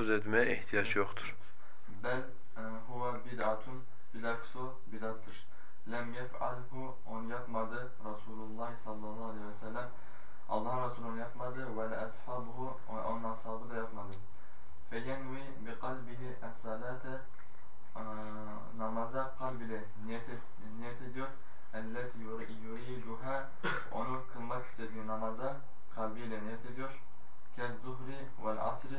telaffuz etmeye ihtiyaç yoktur. Bel e, huve bid'atun bilaksu bidattır. Lem yef'alhu on yapmadı Resulullah sallallahu aleyhi ve sellem. Allah Resulü onu yapmadı ve ashabuhu onun ashabı da yapmadı. Feyenvi bi kalbihi es-salate e, namaza kalbiyle niyet, et, niyet ediyor. Elleti yuriduha onu kılmak istediği namaza kalbiyle niyet ediyor. Kez zuhri vel asri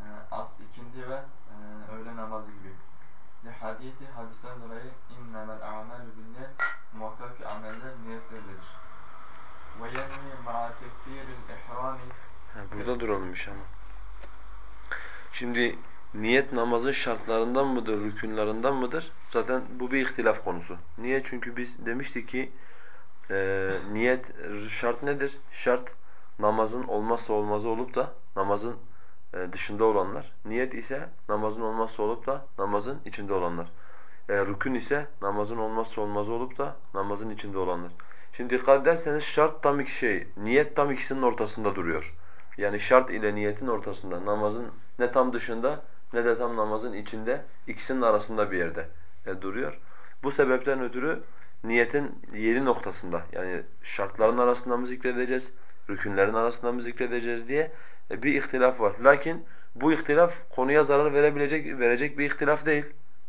e, as ikindi ve e, öğle namazı gibi. Li hadisi hadisten dolayı innemel a'malu bin niyet muhakkak ki ameller niyetleridir. Ve yenmi ma'a tekbiril ihrami Burada duralımmış ama. Şimdi niyet namazın şartlarından mıdır, rükünlerinden mıdır? Zaten bu bir ihtilaf konusu. Niye? Çünkü biz demiştik ki e, niyet şart nedir? Şart namazın olmazsa olmazı olup da namazın e, dışında olanlar. Niyet ise namazın olmazsa olup da namazın içinde olanlar. E, rükün ise namazın olmazsa olmazı olup da namazın içinde olanlar. Şimdi dikkat ederseniz şart tam iki şey, niyet tam ikisinin ortasında duruyor. Yani şart ile niyetin ortasında. Namazın ne tam dışında ne de tam namazın içinde ikisinin arasında bir yerde e, duruyor. Bu sebepten ötürü niyetin yeri noktasında yani şartların arasında mı zikredeceğiz, rükünlerin arasında mı zikredeceğiz diye e, bir ihtilaf var. Lakin bu ihtilaf konuya zarar verebilecek verecek bir ihtilaf değil.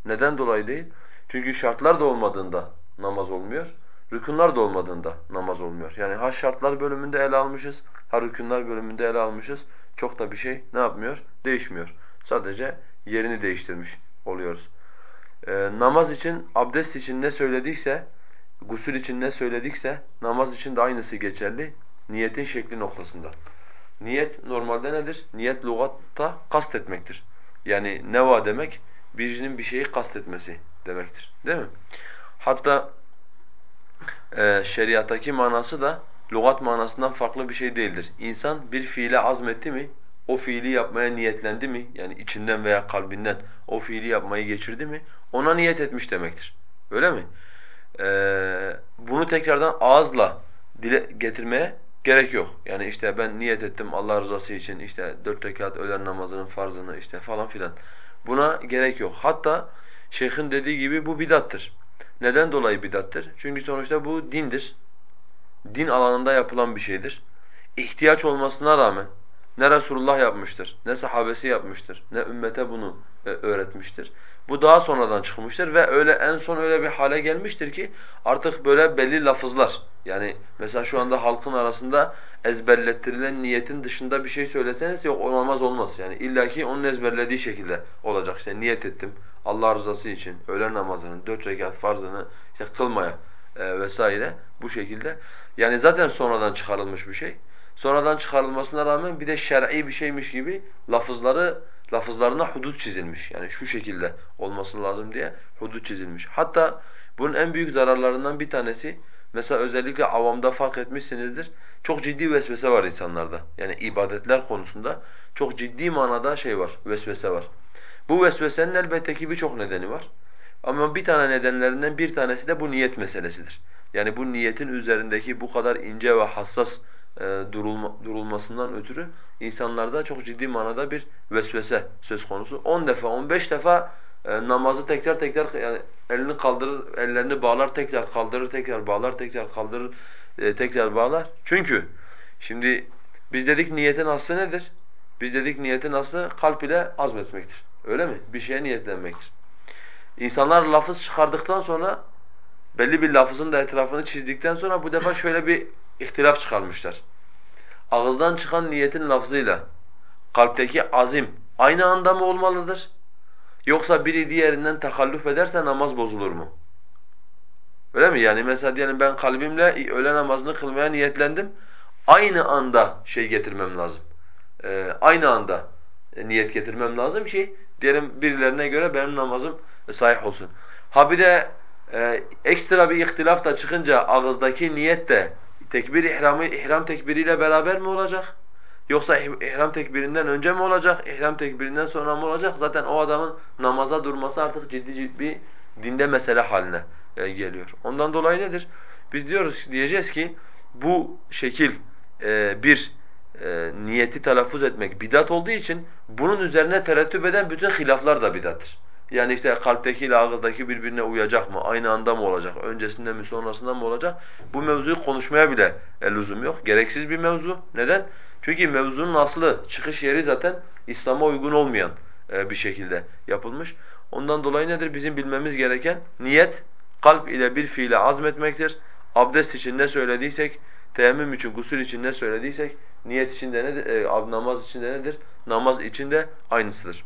Neden dolayı değil? Çünkü şartlar da olmadığında namaz olmuyor. Rükünler de olmadığında namaz olmuyor. Yani ha şartlar bölümünde ele almışız, ha rükünler bölümünde ele almışız. Çok da bir şey ne yapmıyor? Değişmiyor. Sadece yerini değiştirmiş oluyoruz. Ee, namaz için, abdest için ne söyledikse, gusül için ne söyledikse namaz için de aynısı geçerli. Niyetin şekli noktasında. Niyet normalde nedir? Niyet lügatta kast etmektir. Yani neva demek birinin bir şeyi kastetmesi demektir. Değil mi? Hatta e, şeriattaki manası da lügat manasından farklı bir şey değildir. İnsan bir fiile azmetti mi, o fiili yapmaya niyetlendi mi, yani içinden veya kalbinden o fiili yapmayı geçirdi mi, ona niyet etmiş demektir. Öyle mi? Ee, bunu tekrardan ağızla dile getirmeye gerek yok. Yani işte ben niyet ettim Allah rızası için işte dört rekat öğlen namazının farzını işte falan filan. Buna gerek yok. Hatta şeyhin dediği gibi bu bidattır. Neden dolayı bidattır? Çünkü sonuçta bu dindir. Din alanında yapılan bir şeydir. İhtiyaç olmasına rağmen ne Resulullah yapmıştır, ne sahabesi yapmıştır, ne ümmete bunu e, öğretmiştir. Bu daha sonradan çıkmıştır ve öyle en son öyle bir hale gelmiştir ki artık böyle belli lafızlar yani mesela şu anda halkın arasında ezberlettirilen niyetin dışında bir şey söyleseniz yok olmaz olmaz. Yani illaki onun ezberlediği şekilde olacak. İşte niyet ettim Allah rızası için öğlen namazının dört rekat farzını işte kılmaya e, vesaire bu şekilde. Yani zaten sonradan çıkarılmış bir şey. Sonradan çıkarılmasına rağmen bir de şer'i bir şeymiş gibi lafızları lafızlarına hudut çizilmiş. Yani şu şekilde olması lazım diye hudut çizilmiş. Hatta bunun en büyük zararlarından bir tanesi mesela özellikle avamda fark etmişsinizdir. Çok ciddi vesvese var insanlarda. Yani ibadetler konusunda çok ciddi manada şey var, vesvese var. Bu vesvesenin elbette ki birçok nedeni var. Ama bir tane nedenlerinden bir tanesi de bu niyet meselesidir. Yani bu niyetin üzerindeki bu kadar ince ve hassas e, durulma, durulmasından ötürü insanlarda çok ciddi manada bir vesvese söz konusu. 10 defa, 15 defa e, namazı tekrar tekrar yani elini kaldırır, ellerini bağlar, tekrar kaldırır, tekrar bağlar, tekrar kaldırır, e, tekrar bağlar. Çünkü şimdi biz dedik niyetin aslı nedir? Biz dedik niyetin aslı kalp ile azmetmektir. Öyle mi? Bir şeye niyetlenmektir. İnsanlar lafız çıkardıktan sonra belli bir lafızın da etrafını çizdikten sonra bu defa şöyle bir ihtilaf çıkarmışlar. Ağızdan çıkan niyetin lafzıyla kalpteki azim aynı anda mı olmalıdır? Yoksa biri diğerinden takalluf ederse namaz bozulur mu? Öyle mi? Yani mesela diyelim ben kalbimle öğle namazını kılmaya niyetlendim. Aynı anda şey getirmem lazım. Ee, aynı anda niyet getirmem lazım ki diyelim birilerine göre benim namazım sahih olsun. Ha bir de e, ekstra bir ihtilaf da çıkınca ağızdaki niyet de tekbir ihramı ihram tekbiriyle beraber mi olacak? Yoksa ihram tekbirinden önce mi olacak? İhram tekbirinden sonra mı olacak? Zaten o adamın namaza durması artık ciddi ciddi bir dinde mesele haline e, geliyor. Ondan dolayı nedir? Biz diyoruz diyeceğiz ki bu şekil e, bir e, niyeti telaffuz etmek bidat olduğu için bunun üzerine terettüp eden bütün hilaflar da bidattır. Yani işte kalpteki ile ağızdaki birbirine uyacak mı? Aynı anda mı olacak? Öncesinde mi sonrasında mı olacak? Bu mevzuyu konuşmaya bile e, lüzum yok. Gereksiz bir mevzu. Neden? Çünkü mevzunun aslı, çıkış yeri zaten İslam'a uygun olmayan e, bir şekilde yapılmış. Ondan dolayı nedir? Bizim bilmemiz gereken niyet kalp ile bir fiile azmetmektir. Abdest için ne söylediysek, teyemmüm için, gusül için ne söylediysek niyet için de nedir? E, namaz için de nedir? Namaz için de aynısıdır.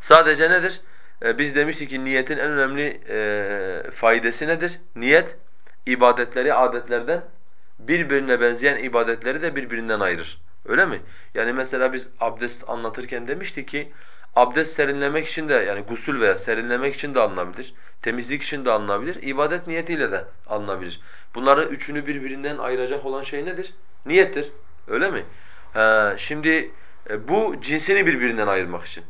Sadece nedir? E, biz demiştik ki niyetin en önemli e, faydası nedir? Niyet ibadetleri adetlerden birbirine benzeyen ibadetleri de birbirinden ayırır. Öyle mi? Yani mesela biz abdest anlatırken demiştik ki abdest serinlemek için de yani gusül veya serinlemek için de alınabilir. Temizlik için de alınabilir. ibadet niyetiyle de alınabilir. Bunları üçünü birbirinden ayıracak olan şey nedir? Niyettir. Öyle mi? He, şimdi e, bu cinsini birbirinden ayırmak için.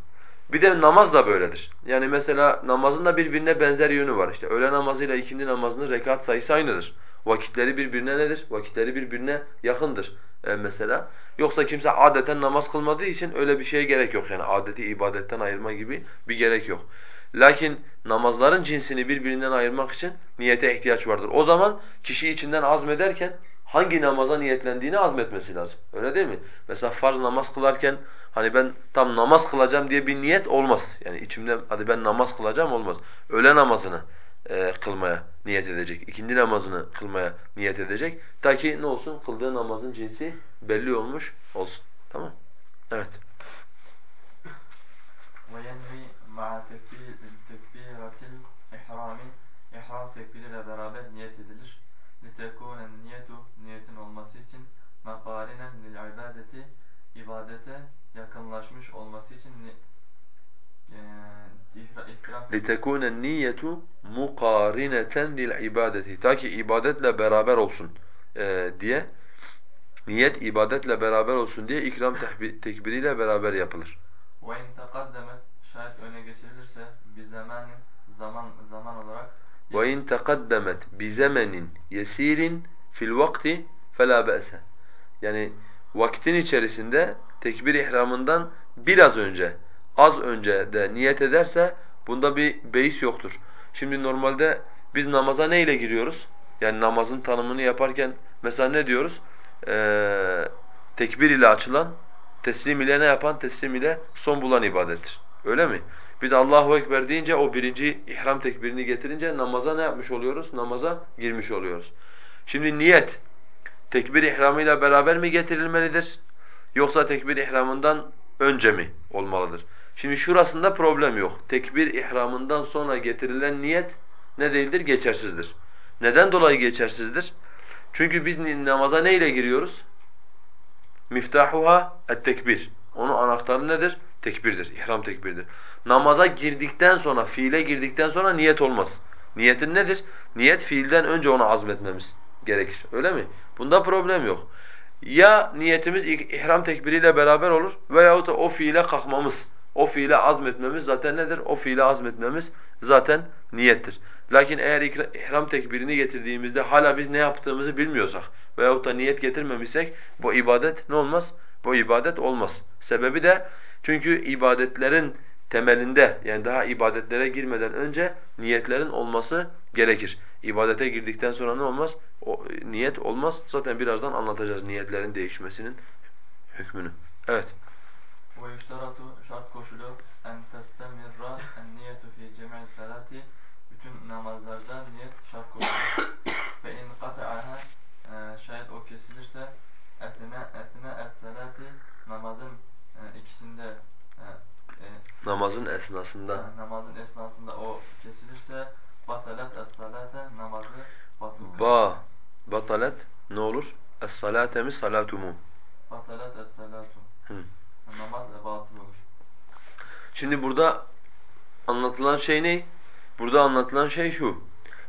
Bir de namaz da böyledir. Yani mesela namazın da birbirine benzer yönü var. İşte öğle namazıyla ikindi namazının rekat sayısı aynıdır. Vakitleri birbirine nedir? Vakitleri birbirine yakındır e, mesela. Yoksa kimse adeten namaz kılmadığı için öyle bir şeye gerek yok. Yani adeti ibadetten ayırma gibi bir gerek yok. Lakin namazların cinsini birbirinden ayırmak için niyete ihtiyaç vardır. O zaman kişi içinden azmederken hangi namaza niyetlendiğini azmetmesi lazım. Öyle değil mi? Mesela farz namaz kılarken hani ben tam namaz kılacağım diye bir niyet olmaz. Yani içimde hadi ben namaz kılacağım olmaz. Öğle namazını e, kılmaya niyet edecek. İkindi namazını kılmaya niyet edecek. Ta ki ne olsun? Kıldığı namazın cinsi belli olmuş olsun. Tamam? Evet. وَيَنْوِي مَعَ تَكْبِيرَةِ الْاِحْرَامِ İhram tekbiriyle beraber niyet edilir. لِتَكُونَ النِّيَةُ Niyetin olması için مَقَارِنًا لِلْعِبَادَةِ ibadete yakınlaşmış olması için لِتَكُونَ النِّيَّةُ مُقَارِنَةً لِلْعِبَادَةِ Ta ki ibadetle beraber olsun e, diye, niyet ibadetle beraber olsun diye ikram tekbiriyle beraber yapılır. وَاِنْ تَقَدَّمَتْ Şayet öne geçirilirse bir zamanın zaman zaman olarak وَاِنْ تَقَدَّمَتْ بِزَمَنٍ يَس۪يرٍ فِي الْوَقْتِ فَلَا بَأْسَ Yani vaktin içerisinde tekbir ihramından biraz önce, az önce de niyet ederse bunda bir beis yoktur. Şimdi normalde biz namaza ne ile giriyoruz? Yani namazın tanımını yaparken mesela ne diyoruz? Ee, tekbir ile açılan, teslim ile ne yapan? Teslim ile son bulan ibadettir. Öyle mi? Biz Allahu Ekber deyince o birinci ihram tekbirini getirince namaza ne yapmış oluyoruz? Namaza girmiş oluyoruz. Şimdi niyet tekbir ihramıyla beraber mi getirilmelidir? Yoksa tekbir ihramından önce mi olmalıdır? Şimdi şurasında problem yok. Tekbir ihramından sonra getirilen niyet ne değildir? Geçersizdir. Neden dolayı geçersizdir? Çünkü biz namaza ne ile giriyoruz? Miftahuha et-tekbir. Onun anahtarı nedir? Tekbirdir, ihram tekbirdir. Namaza girdikten sonra, fiile girdikten sonra niyet olmaz. Niyetin nedir? Niyet fiilden önce onu azmetmemiz gerekir. Öyle mi? Bunda problem yok. Ya niyetimiz ihram tekbiriyle beraber olur veyahut da o fiile kalkmamız, o fiile azmetmemiz zaten nedir? O fiile azmetmemiz zaten niyettir. Lakin eğer ihram tekbirini getirdiğimizde hala biz ne yaptığımızı bilmiyorsak veyahut da niyet getirmemişsek bu ibadet ne olmaz? Bu ibadet olmaz. Sebebi de çünkü ibadetlerin temelinde yani daha ibadetlere girmeden önce niyetlerin olması gerekir. İbadete girdikten sonra ne olmaz? O, niyet olmaz. Zaten birazdan anlatacağız niyetlerin değişmesinin hükmünü. Evet. Ve şart koşulur en testemirra en niyetu fi cemil salati bütün namazlarda niyet şart koşulur. Fe in kata'aha e, şayet o kesilirse etine etine es-salati namazın e, ikisinde e, namazın esnasında namazın esnasında o kesilirse batalat es-salate namazı batıl ba batalat ne olur? Es-salate mi salatumu? Şimdi burada anlatılan şey ne? Burada anlatılan şey şu.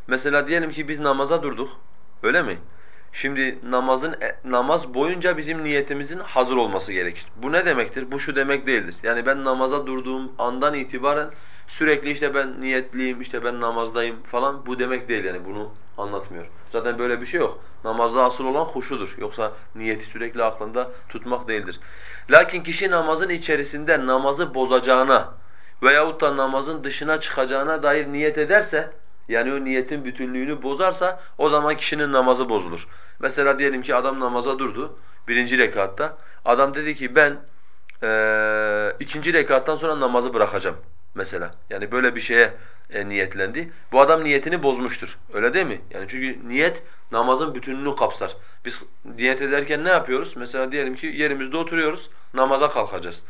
Mesela diyelim ki biz namaza durduk. Öyle mi? Şimdi namazın e, namaz boyunca bizim niyetimizin hazır olması gerekir. Bu ne demektir? Bu şu demek değildir. Yani ben namaza durduğum andan itibaren sürekli işte ben niyetliyim, işte ben namazdayım falan bu demek değil yani bunu anlatmıyor. Zaten böyle bir şey yok. Namazda asıl olan huşudur. Yoksa niyeti sürekli aklında tutmak değildir. Lakin kişi namazın içerisinde namazı bozacağına veyahut da namazın dışına çıkacağına dair niyet ederse yani o niyetin bütünlüğünü bozarsa o zaman kişinin namazı bozulur. Mesela diyelim ki adam namaza durdu birinci rekatta. Adam dedi ki ben ee, ikinci rekattan sonra namazı bırakacağım mesela. Yani böyle bir şeye e, niyetlendi. Bu adam niyetini bozmuştur. Öyle değil mi? Yani çünkü niyet namazın bütününü kapsar. Biz niyet ederken ne yapıyoruz? Mesela diyelim ki yerimizde oturuyoruz, namaza kalkacağız.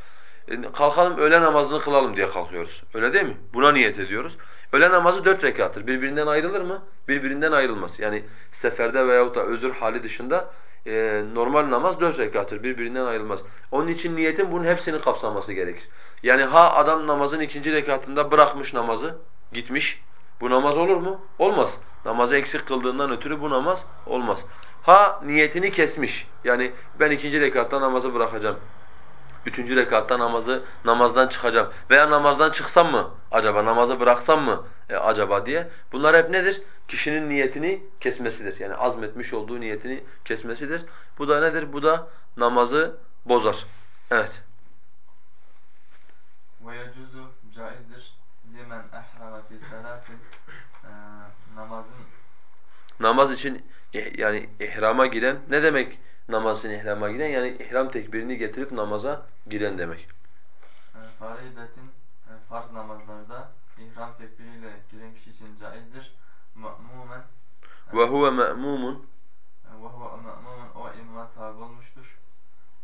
E, kalkalım öğle namazını kılalım diye kalkıyoruz. Öyle değil mi? Buna niyet ediyoruz. Öğle namazı dört rekattır. Birbirinden ayrılır mı? Birbirinden ayrılmaz. Yani seferde veyahut da özür hali dışında e, normal namaz dört rekattır. Birbirinden ayrılmaz. Onun için niyetin bunun hepsini kapsaması gerekir. Yani ha adam namazın ikinci rekatında bırakmış namazı, gitmiş. Bu namaz olur mu? Olmaz. Namazı eksik kıldığından ötürü bu namaz olmaz. Ha niyetini kesmiş. Yani ben ikinci rekatta namazı bırakacağım. Üçüncü rekatta namazı namazdan çıkacağım veya namazdan çıksam mı acaba namazı bıraksam mı e, acaba diye. Bunlar hep nedir? Kişinin niyetini kesmesidir. Yani azmetmiş olduğu niyetini kesmesidir. Bu da nedir? Bu da namazı bozar. Evet. Ve yecuzu caizdir ehrama fi salatin e, namazın Namaz için ih- yani ihrama giren ne demek namaz için ihrama giren? Yani ihram tekbirini getirip namaza giren demek. e, faridetin e, farz namazlarda ihram tekbiriyle giren kişi için caizdir. Ma'mumen e, Ve huve me'mumun ve huve ma'mumen o imama tabi olmuştur.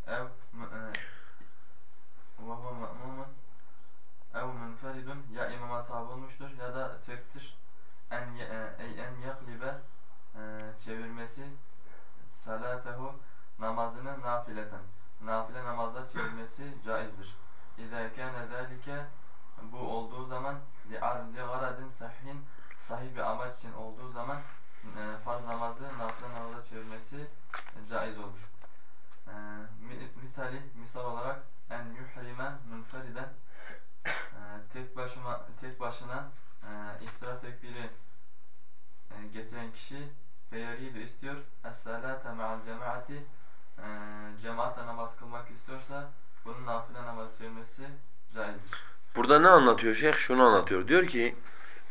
Ev ve huve ma'mumen ev münferidun ya imama tabi olmuştur ya da tektir. En en yaklibe e, çevirmesi salatehu namazını nafileten nafile namaza çevirmesi caizdir. İza kana zalike bu olduğu zaman li garadin sahin sahih bir amaç için olduğu zaman e, farz namazı nafile namaza çevirmesi caiz olur. E, mi- Mitali misal olarak en yuhrime münferiden e, tek başına tek başına e, iftira tekbiri e, getiren kişi feyaridu istiyor es-salate ma'al e, cemaatle namaz kılmak istiyorsa bunun nafile namaz çevirmesi caizdir. Burada ne anlatıyor şeyh? Şunu anlatıyor. Diyor ki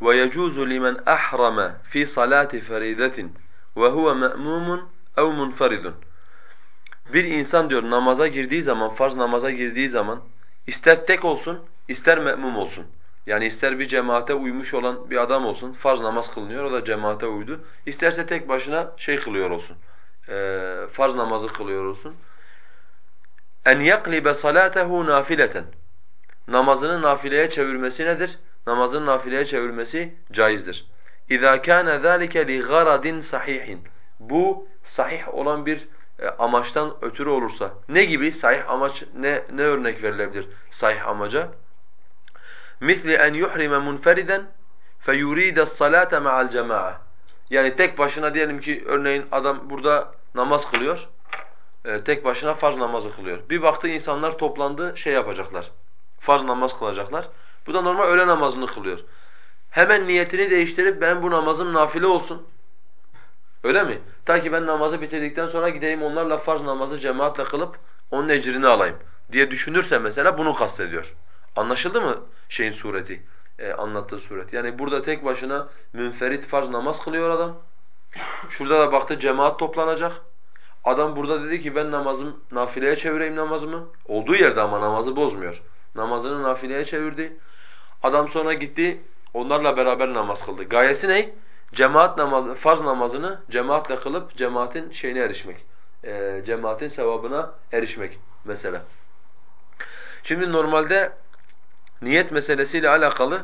وَيَجُوزُ لِمَنْ أَحْرَمَ فِي صَلَاةِ فَرِيدَةٍ وَهُوَ مَأْمُومٌ اَوْ مُنْفَرِدٌ Bir insan diyor namaza girdiği zaman, farz namaza girdiği zaman ister tek olsun, ister me'mum olsun. Yani ister bir cemaate uymuş olan bir adam olsun, farz namaz kılınıyor, o da cemaate uydu. İsterse tek başına şey kılıyor olsun, ee, farz namazı kılıyor olsun. En yaklibe salatehu nafileten. Namazını nafileye çevirmesi nedir? Namazını nafileye çevirmesi caizdir. İza kana zalika li garadin sahihin. Bu sahih olan bir e, amaçtan ötürü olursa ne gibi sahih amaç ne ne örnek verilebilir sahih amaca? Misli en yuhrime munferiden feyurida es-salate ma'al cema'a. Yani tek başına diyelim ki örneğin adam burada namaz kılıyor. e, tek başına farz namazı kılıyor. Bir baktı insanlar toplandı şey yapacaklar. Farz namaz kılacaklar. Bu da normal öğle namazını kılıyor. Hemen niyetini değiştirip ben bu namazım nafile olsun. Öyle mi? Ta ki ben namazı bitirdikten sonra gideyim onlarla farz namazı cemaatle kılıp onun ecrini alayım diye düşünürse mesela bunu kastediyor. Anlaşıldı mı şeyin sureti? Ee, anlattığı suret. Yani burada tek başına münferit farz namaz kılıyor adam. Şurada da baktı cemaat toplanacak. Adam burada dedi ki ben namazım nafileye çevireyim namazımı. Olduğu yerde ama namazı bozmuyor. Namazını nafileye çevirdi. Adam sonra gitti onlarla beraber namaz kıldı. Gayesi ne? Cemaat namazı, farz namazını cemaatle kılıp cemaatin şeyine erişmek. Ee, cemaatin sevabına erişmek mesela. Şimdi normalde niyet meselesiyle alakalı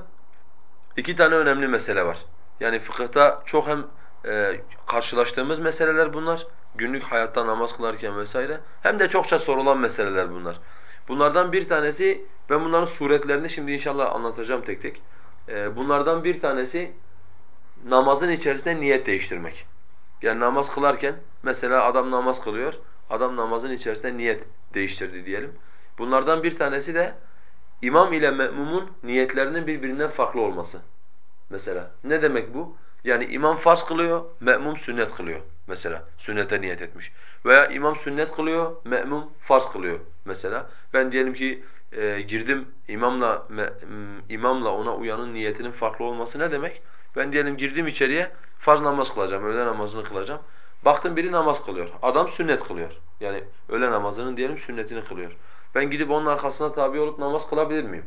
iki tane önemli mesele var. Yani fıkıhta çok hem e, karşılaştığımız meseleler bunlar, günlük hayatta namaz kılarken vesaire, hem de çokça sorulan meseleler bunlar. Bunlardan bir tanesi, ben bunların suretlerini şimdi inşallah anlatacağım tek tek. E, bunlardan bir tanesi namazın içerisinde niyet değiştirmek. Yani namaz kılarken mesela adam namaz kılıyor, adam namazın içerisinde niyet değiştirdi diyelim. Bunlardan bir tanesi de imam ile me'mumun niyetlerinin birbirinden farklı olması. Mesela ne demek bu? Yani imam farz kılıyor, me'mum sünnet kılıyor mesela. Sünnete niyet etmiş. Veya imam sünnet kılıyor, me'mum farz kılıyor mesela. Ben diyelim ki e, girdim imamla me, imamla ona uyanın niyetinin farklı olması ne demek? Ben diyelim girdim içeriye farz namaz kılacağım, öğle namazını kılacağım. Baktım biri namaz kılıyor. Adam sünnet kılıyor. Yani öğle namazının diyelim sünnetini kılıyor. Ben gidip onun arkasına tabi olup namaz kılabilir miyim?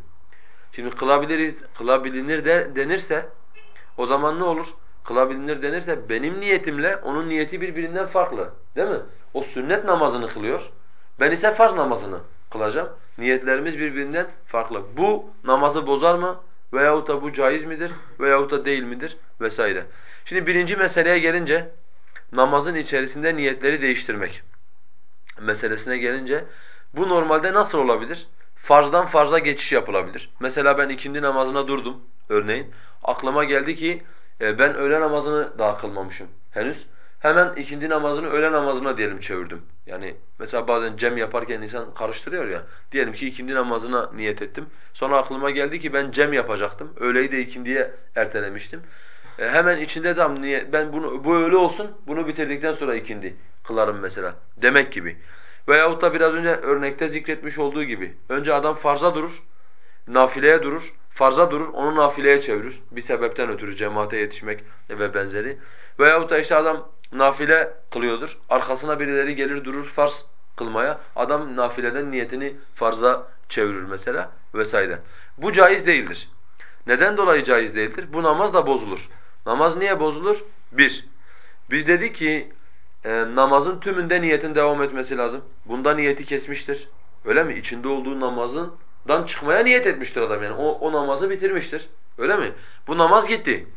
Şimdi kılabilir, kılabilinir de denirse o zaman ne olur? Kılabilinir denirse benim niyetimle onun niyeti birbirinden farklı. Değil mi? O sünnet namazını kılıyor. Ben ise farz namazını kılacağım. Niyetlerimiz birbirinden farklı. Bu namazı bozar mı? Veyahut da bu caiz midir? Veyahut da değil midir? Vesaire. Şimdi birinci meseleye gelince namazın içerisinde niyetleri değiştirmek meselesine gelince bu normalde nasıl olabilir? Farzdan farza geçiş yapılabilir. Mesela ben ikindi namazına durdum örneğin. Aklıma geldi ki e, ben öğle namazını daha kılmamışım henüz. Hemen ikindi namazını öğle namazına diyelim çevirdim. Yani mesela bazen cem yaparken insan karıştırıyor ya. Diyelim ki ikindi namazına niyet ettim. Sonra aklıma geldi ki ben cem yapacaktım. Öğleyi de ikindiye ertelemiştim. E, hemen içinde tam niye ben bunu bu öğle olsun. Bunu bitirdikten sonra ikindi kılarım mesela demek gibi. Veyahut da biraz önce örnekte zikretmiş olduğu gibi önce adam farza durur, nafileye durur, farza durur, onu nafileye çevirir. Bir sebepten ötürü cemaate yetişmek ve benzeri. Veyahut da işte adam nafile kılıyordur, arkasına birileri gelir durur farz kılmaya. Adam nafileden niyetini farza çevirir mesela vesaire. Bu caiz değildir. Neden dolayı caiz değildir? Bu namaz da bozulur. Namaz niye bozulur? Bir, biz dedik ki e, namazın tümünde niyetin devam etmesi lazım. Bunda niyeti kesmiştir. Öyle mi? İçinde olduğu namazından çıkmaya niyet etmiştir adam yani. O, o namazı bitirmiştir. Öyle mi? Bu namaz gitti.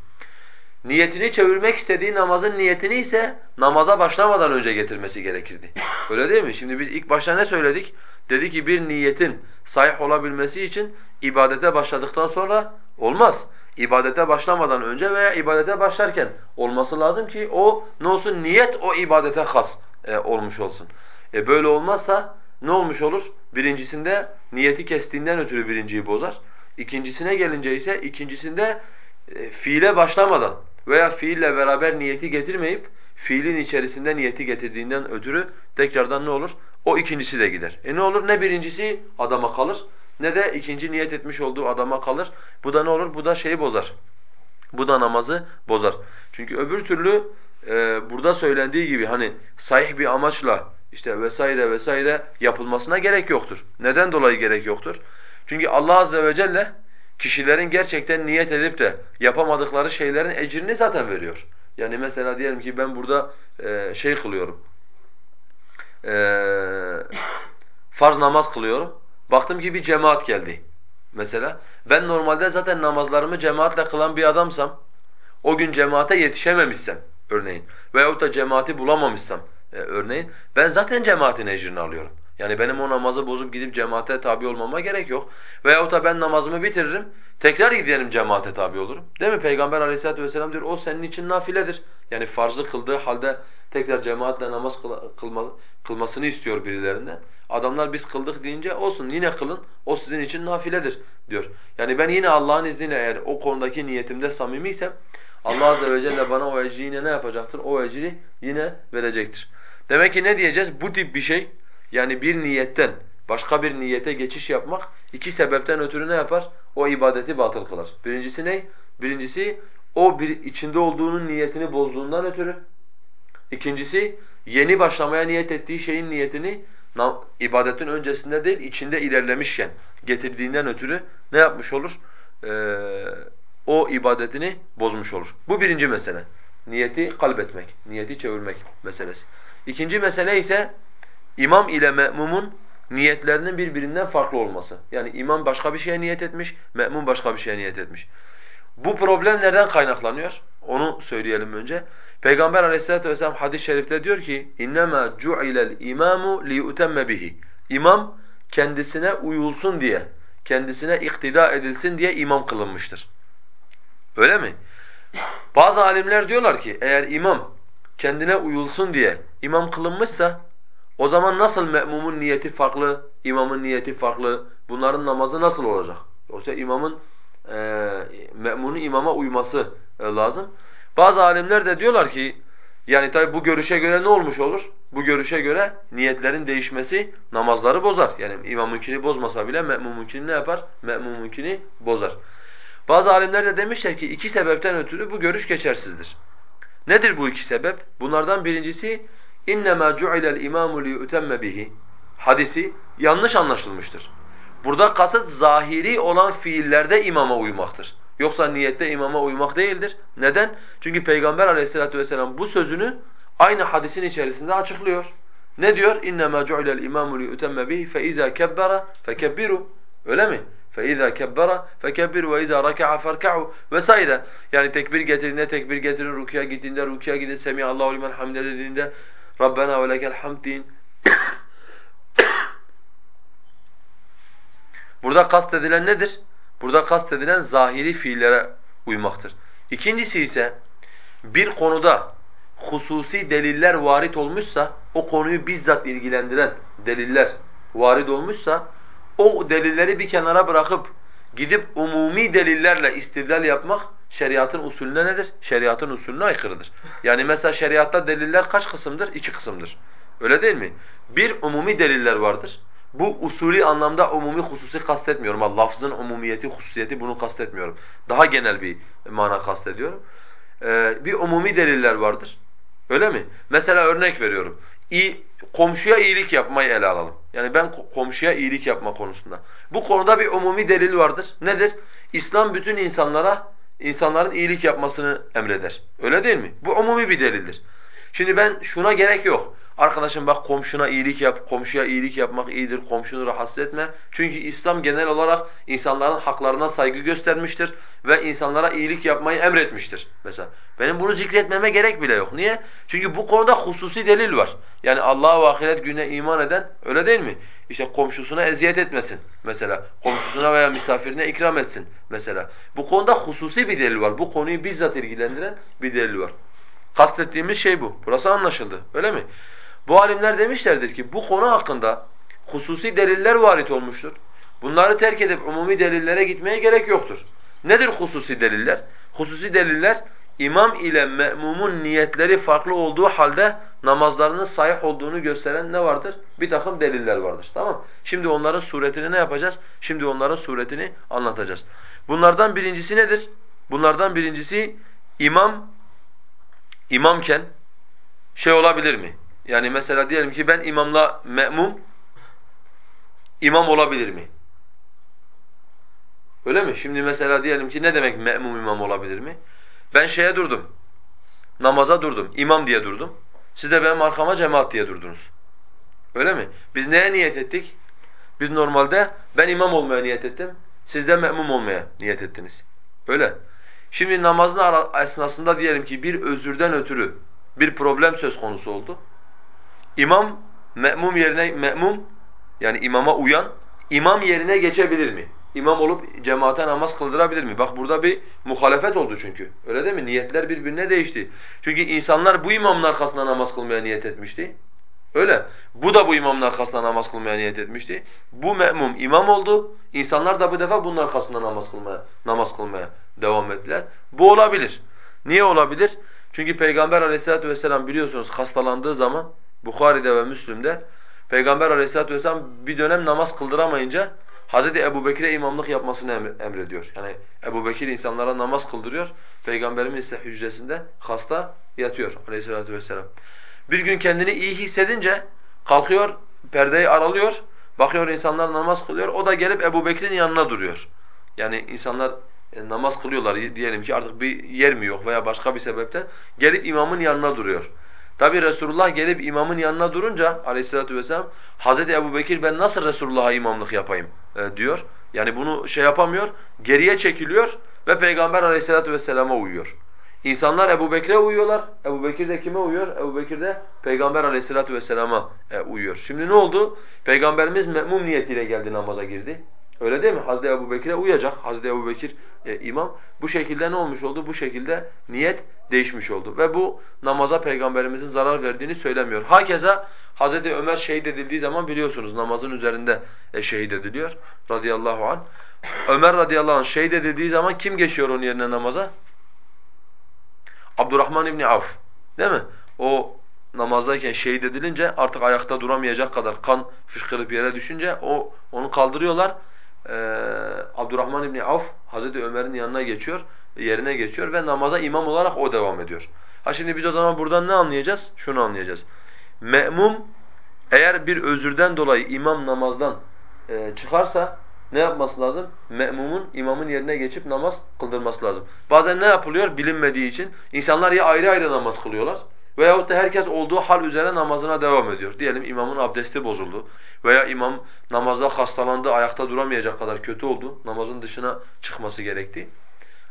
Niyetini çevirmek istediği namazın niyetini ise namaza başlamadan önce getirmesi gerekirdi. Öyle değil mi? Şimdi biz ilk başta ne söyledik? Dedi ki bir niyetin sahih olabilmesi için ibadete başladıktan sonra olmaz ibadete başlamadan önce veya ibadete başlarken olması lazım ki o ne olsun niyet o ibadete has e, olmuş olsun. E böyle olmazsa ne olmuş olur? Birincisinde niyeti kestiğinden ötürü birinciyi bozar. İkincisine gelince ise ikincisinde e, fiile başlamadan veya fiille beraber niyeti getirmeyip fiilin içerisinde niyeti getirdiğinden ötürü tekrardan ne olur? O ikincisi de gider. E ne olur? Ne birincisi adama kalır ne de ikinci niyet etmiş olduğu adama kalır. Bu da ne olur? Bu da şeyi bozar. Bu da namazı bozar. Çünkü öbür türlü e, burada söylendiği gibi hani sahih bir amaçla işte vesaire vesaire yapılmasına gerek yoktur. Neden dolayı gerek yoktur? Çünkü Allah azze ve celle kişilerin gerçekten niyet edip de yapamadıkları şeylerin ecrini zaten veriyor. Yani mesela diyelim ki ben burada e, şey kılıyorum. E, farz namaz kılıyorum. Baktım ki bir cemaat geldi mesela. Ben normalde zaten namazlarımı cemaatle kılan bir adamsam, o gün cemaate yetişememişsem örneğin veyahut da cemaati bulamamışsam e, örneğin ben zaten cemaatin ecrini alıyorum. Yani benim o namazı bozup gidip cemaate tabi olmama gerek yok. Veyahut da ben namazımı bitiririm, tekrar giderim cemaate tabi olurum. Değil mi? Peygamber aleyhissalatu vesselam diyor o senin için nafiledir. Yani farzı kıldığı halde tekrar cemaatle namaz kılma, kılmasını istiyor birilerinden. Adamlar biz kıldık deyince olsun yine kılın, o sizin için nafiledir diyor. Yani ben yine Allah'ın izniyle eğer o konudaki niyetimde samimiysem Allah azze ve celle bana o ecri yine ne yapacaktır? O ecri yine verecektir. Demek ki ne diyeceğiz? Bu tip bir şey yani bir niyetten başka bir niyete geçiş yapmak iki sebepten ötürü ne yapar? O ibadeti batıl kılar. Birincisi ne? Birincisi o bir içinde olduğunun niyetini bozduğundan ötürü. İkincisi yeni başlamaya niyet ettiği şeyin niyetini ibadetin öncesinde değil içinde ilerlemişken getirdiğinden ötürü ne yapmış olur? Ee, o ibadetini bozmuş olur. Bu birinci mesele. Niyeti kalbetmek, niyeti çevirmek meselesi. İkinci mesele ise imam ile me'mumun niyetlerinin birbirinden farklı olması. Yani imam başka bir şeye niyet etmiş, me'mum başka bir şeye niyet etmiş. Bu problem nereden kaynaklanıyor? Onu söyleyelim önce. Peygamber aleyhissalatu vesselam hadis-i şerifte diyor ki اِنَّمَا جُعِلَ الْاِمَامُ لِيُؤْتَمَّ بِهِ İmam kendisine uyulsun diye, kendisine iktida edilsin diye imam kılınmıştır. Öyle mi? Bazı alimler diyorlar ki eğer imam kendine uyulsun diye imam kılınmışsa o zaman nasıl me'mumun niyeti farklı, imamın niyeti farklı, bunların namazı nasıl olacak? Yoksa imamın e, me'munun imama uyması e, lazım. Bazı alimler de diyorlar ki yani tabi bu görüşe göre ne olmuş olur? Bu görüşe göre niyetlerin değişmesi namazları bozar. Yani imamınkini bozmasa bile me'mumunkini ne yapar? Me'mumunkini bozar. Bazı alimler de demişler ki iki sebepten ötürü bu görüş geçersizdir. Nedir bu iki sebep? Bunlardan birincisi اِنَّمَا جُعِلَ الْاِمَامُ لِيُؤْتَمَّ bihi hadisi yanlış anlaşılmıştır. Burada kasıt zahiri olan fiillerde imama uymaktır. Yoksa niyette imama uymak değildir. Neden? Çünkü Peygamber aleyhissalatu vesselam bu sözünü aynı hadisin içerisinde açıklıyor. Ne diyor? اِنَّمَا جُعِلَ الْاِمَامُ لِيُؤْتَمَّ بِهِ فَاِذَا كَبَّرَ فَكَبِّرُوا Öyle mi? فَاِذَا كَبَّرَ فَكَبِّرْ وَاِذَا رَكَعَ فَارْكَعُوا vesaire. Yani tekbir getirdiğinde tekbir getirin, rukuya gittiğinde rukuya gidin, Semihallahu limen hamde dediğinde Rabbena ve lekel hamd deyin. Burada kastedilen nedir? Burada kastedilen zahiri fiillere uymaktır. İkincisi ise bir konuda hususi deliller varit olmuşsa, o konuyu bizzat ilgilendiren deliller varit olmuşsa, o delilleri bir kenara bırakıp gidip umumi delillerle istidlal yapmak şeriatın usulüne nedir? Şeriatın usulüne aykırıdır. Yani mesela şeriatta deliller kaç kısımdır? İki kısımdır. Öyle değil mi? Bir, umumi deliller vardır. Bu usulü anlamda umumi hususi kastetmiyorum. Allah lafzın umumiyeti, hususiyeti bunu kastetmiyorum. Daha genel bir mana kastediyorum. Ee, bir umumi deliller vardır. Öyle mi? Mesela örnek veriyorum. İyi, komşuya iyilik yapmayı ele alalım. Yani ben komşuya iyilik yapma konusunda. Bu konuda bir umumi delil vardır. Nedir? İslam bütün insanlara insanların iyilik yapmasını emreder. Öyle değil mi? Bu umumi bir delildir. Şimdi ben şuna gerek yok. Arkadaşım bak komşuna iyilik yap, komşuya iyilik yapmak iyidir, komşunu rahatsız etme. Çünkü İslam genel olarak insanların haklarına saygı göstermiştir ve insanlara iyilik yapmayı emretmiştir mesela. Benim bunu zikretmeme gerek bile yok. Niye? Çünkü bu konuda hususi delil var. Yani Allah'a ve ahiret gününe iman eden öyle değil mi? İşte komşusuna eziyet etmesin mesela. Komşusuna veya misafirine ikram etsin mesela. Bu konuda hususi bir delil var. Bu konuyu bizzat ilgilendiren bir delil var. Kastettiğimiz şey bu. Burası anlaşıldı. Öyle mi? Bu alimler demişlerdir ki bu konu hakkında hususi deliller varit olmuştur. Bunları terk edip umumi delillere gitmeye gerek yoktur. Nedir hususi deliller? Hususi deliller imam ile me'mumun niyetleri farklı olduğu halde namazlarının sahih olduğunu gösteren ne vardır? Bir takım deliller vardır. Tamam Şimdi onların suretini ne yapacağız? Şimdi onların suretini anlatacağız. Bunlardan birincisi nedir? Bunlardan birincisi imam imamken şey olabilir mi? Yani mesela diyelim ki ben imamla me'mum imam olabilir mi? Öyle mi? Şimdi mesela diyelim ki ne demek me'mum imam olabilir mi? Ben şeye durdum. Namaza durdum. imam diye durdum. Siz de benim arkama cemaat diye durdunuz. Öyle mi? Biz neye niyet ettik? Biz normalde ben imam olmaya niyet ettim. Siz de me'mum olmaya niyet ettiniz. Öyle. Şimdi namazın esnasında diyelim ki bir özürden ötürü bir problem söz konusu oldu. İmam me'mum yerine me'mum yani imama uyan imam yerine geçebilir mi? İmam olup cemaate namaz kıldırabilir mi? Bak burada bir muhalefet oldu çünkü. Öyle değil mi? Niyetler birbirine değişti. Çünkü insanlar bu imamın arkasında namaz kılmaya niyet etmişti. Öyle. Bu da bu imamın arkasında namaz kılmaya niyet etmişti. Bu me'mum imam oldu. İnsanlar da bu defa bunun arkasında namaz kılmaya namaz kılmaya devam ettiler. Bu olabilir. Niye olabilir? Çünkü Peygamber Aleyhisselatü vesselam biliyorsunuz hastalandığı zaman Bukhari'de ve Müslim'de Peygamber Aleyhisselatü vesselam bir dönem namaz kıldıramayınca Hazreti Ebubekir'e imamlık yapmasını emrediyor. Yani Ebubekir insanlara namaz kıldırıyor. Peygamberimiz ise hücresinde hasta yatıyor Aleyhisselatü vesselam. Bir gün kendini iyi hissedince kalkıyor, perdeyi aralıyor. Bakıyor insanlar namaz kılıyor. O da gelip Ebubekir'in yanına duruyor. Yani insanlar e, namaz kılıyorlar diyelim ki artık bir yer mi yok veya başka bir sebepten gelip imamın yanına duruyor. Tabi Resulullah gelip imamın yanına durunca aleyhissalatu vesselam Hazreti Ebu Bekir ben nasıl Resulullah'a imamlık yapayım e, diyor. Yani bunu şey yapamıyor, geriye çekiliyor ve Peygamber aleyhissalatu vesselama uyuyor. İnsanlar Ebu Bekir'e uyuyorlar. Ebu Bekir de kime uyuyor? Ebu Bekir de Peygamber aleyhissalatu vesselama e, uyuyor. Şimdi ne oldu? Peygamberimiz me'mum niyetiyle geldi namaza girdi. Öyle değil mi? Hazreti Ebu Bekir'e uyacak. Hazreti Ebu Bekir e, imam. Bu şekilde ne olmuş oldu? Bu şekilde niyet değişmiş oldu. Ve bu namaza Peygamberimizin zarar verdiğini söylemiyor. Hakeza Hazreti Ömer şehit edildiği zaman biliyorsunuz namazın üzerinde e, şehit ediliyor radıyallahu anh. Ömer radıyallahu anh şehit edildiği zaman kim geçiyor onun yerine namaza? Abdurrahman İbni Avf. Değil mi? O namazdayken şehit edilince artık ayakta duramayacak kadar kan fışkırıp yere düşünce o onu kaldırıyorlar. Ee, Abdurrahman İbni Avf Hazreti Ömer'in yanına geçiyor, yerine geçiyor ve namaza imam olarak o devam ediyor. Ha şimdi biz o zaman buradan ne anlayacağız? Şunu anlayacağız. Me'mum eğer bir özürden dolayı imam namazdan e, çıkarsa ne yapması lazım? Me'mumun imamın yerine geçip namaz kıldırması lazım. Bazen ne yapılıyor bilinmediği için insanlar ya ayrı ayrı namaz kılıyorlar veyahut da herkes olduğu hal üzere namazına devam ediyor. Diyelim imamın abdesti bozuldu veya imam namazda hastalandı, ayakta duramayacak kadar kötü oldu, namazın dışına çıkması gerekti.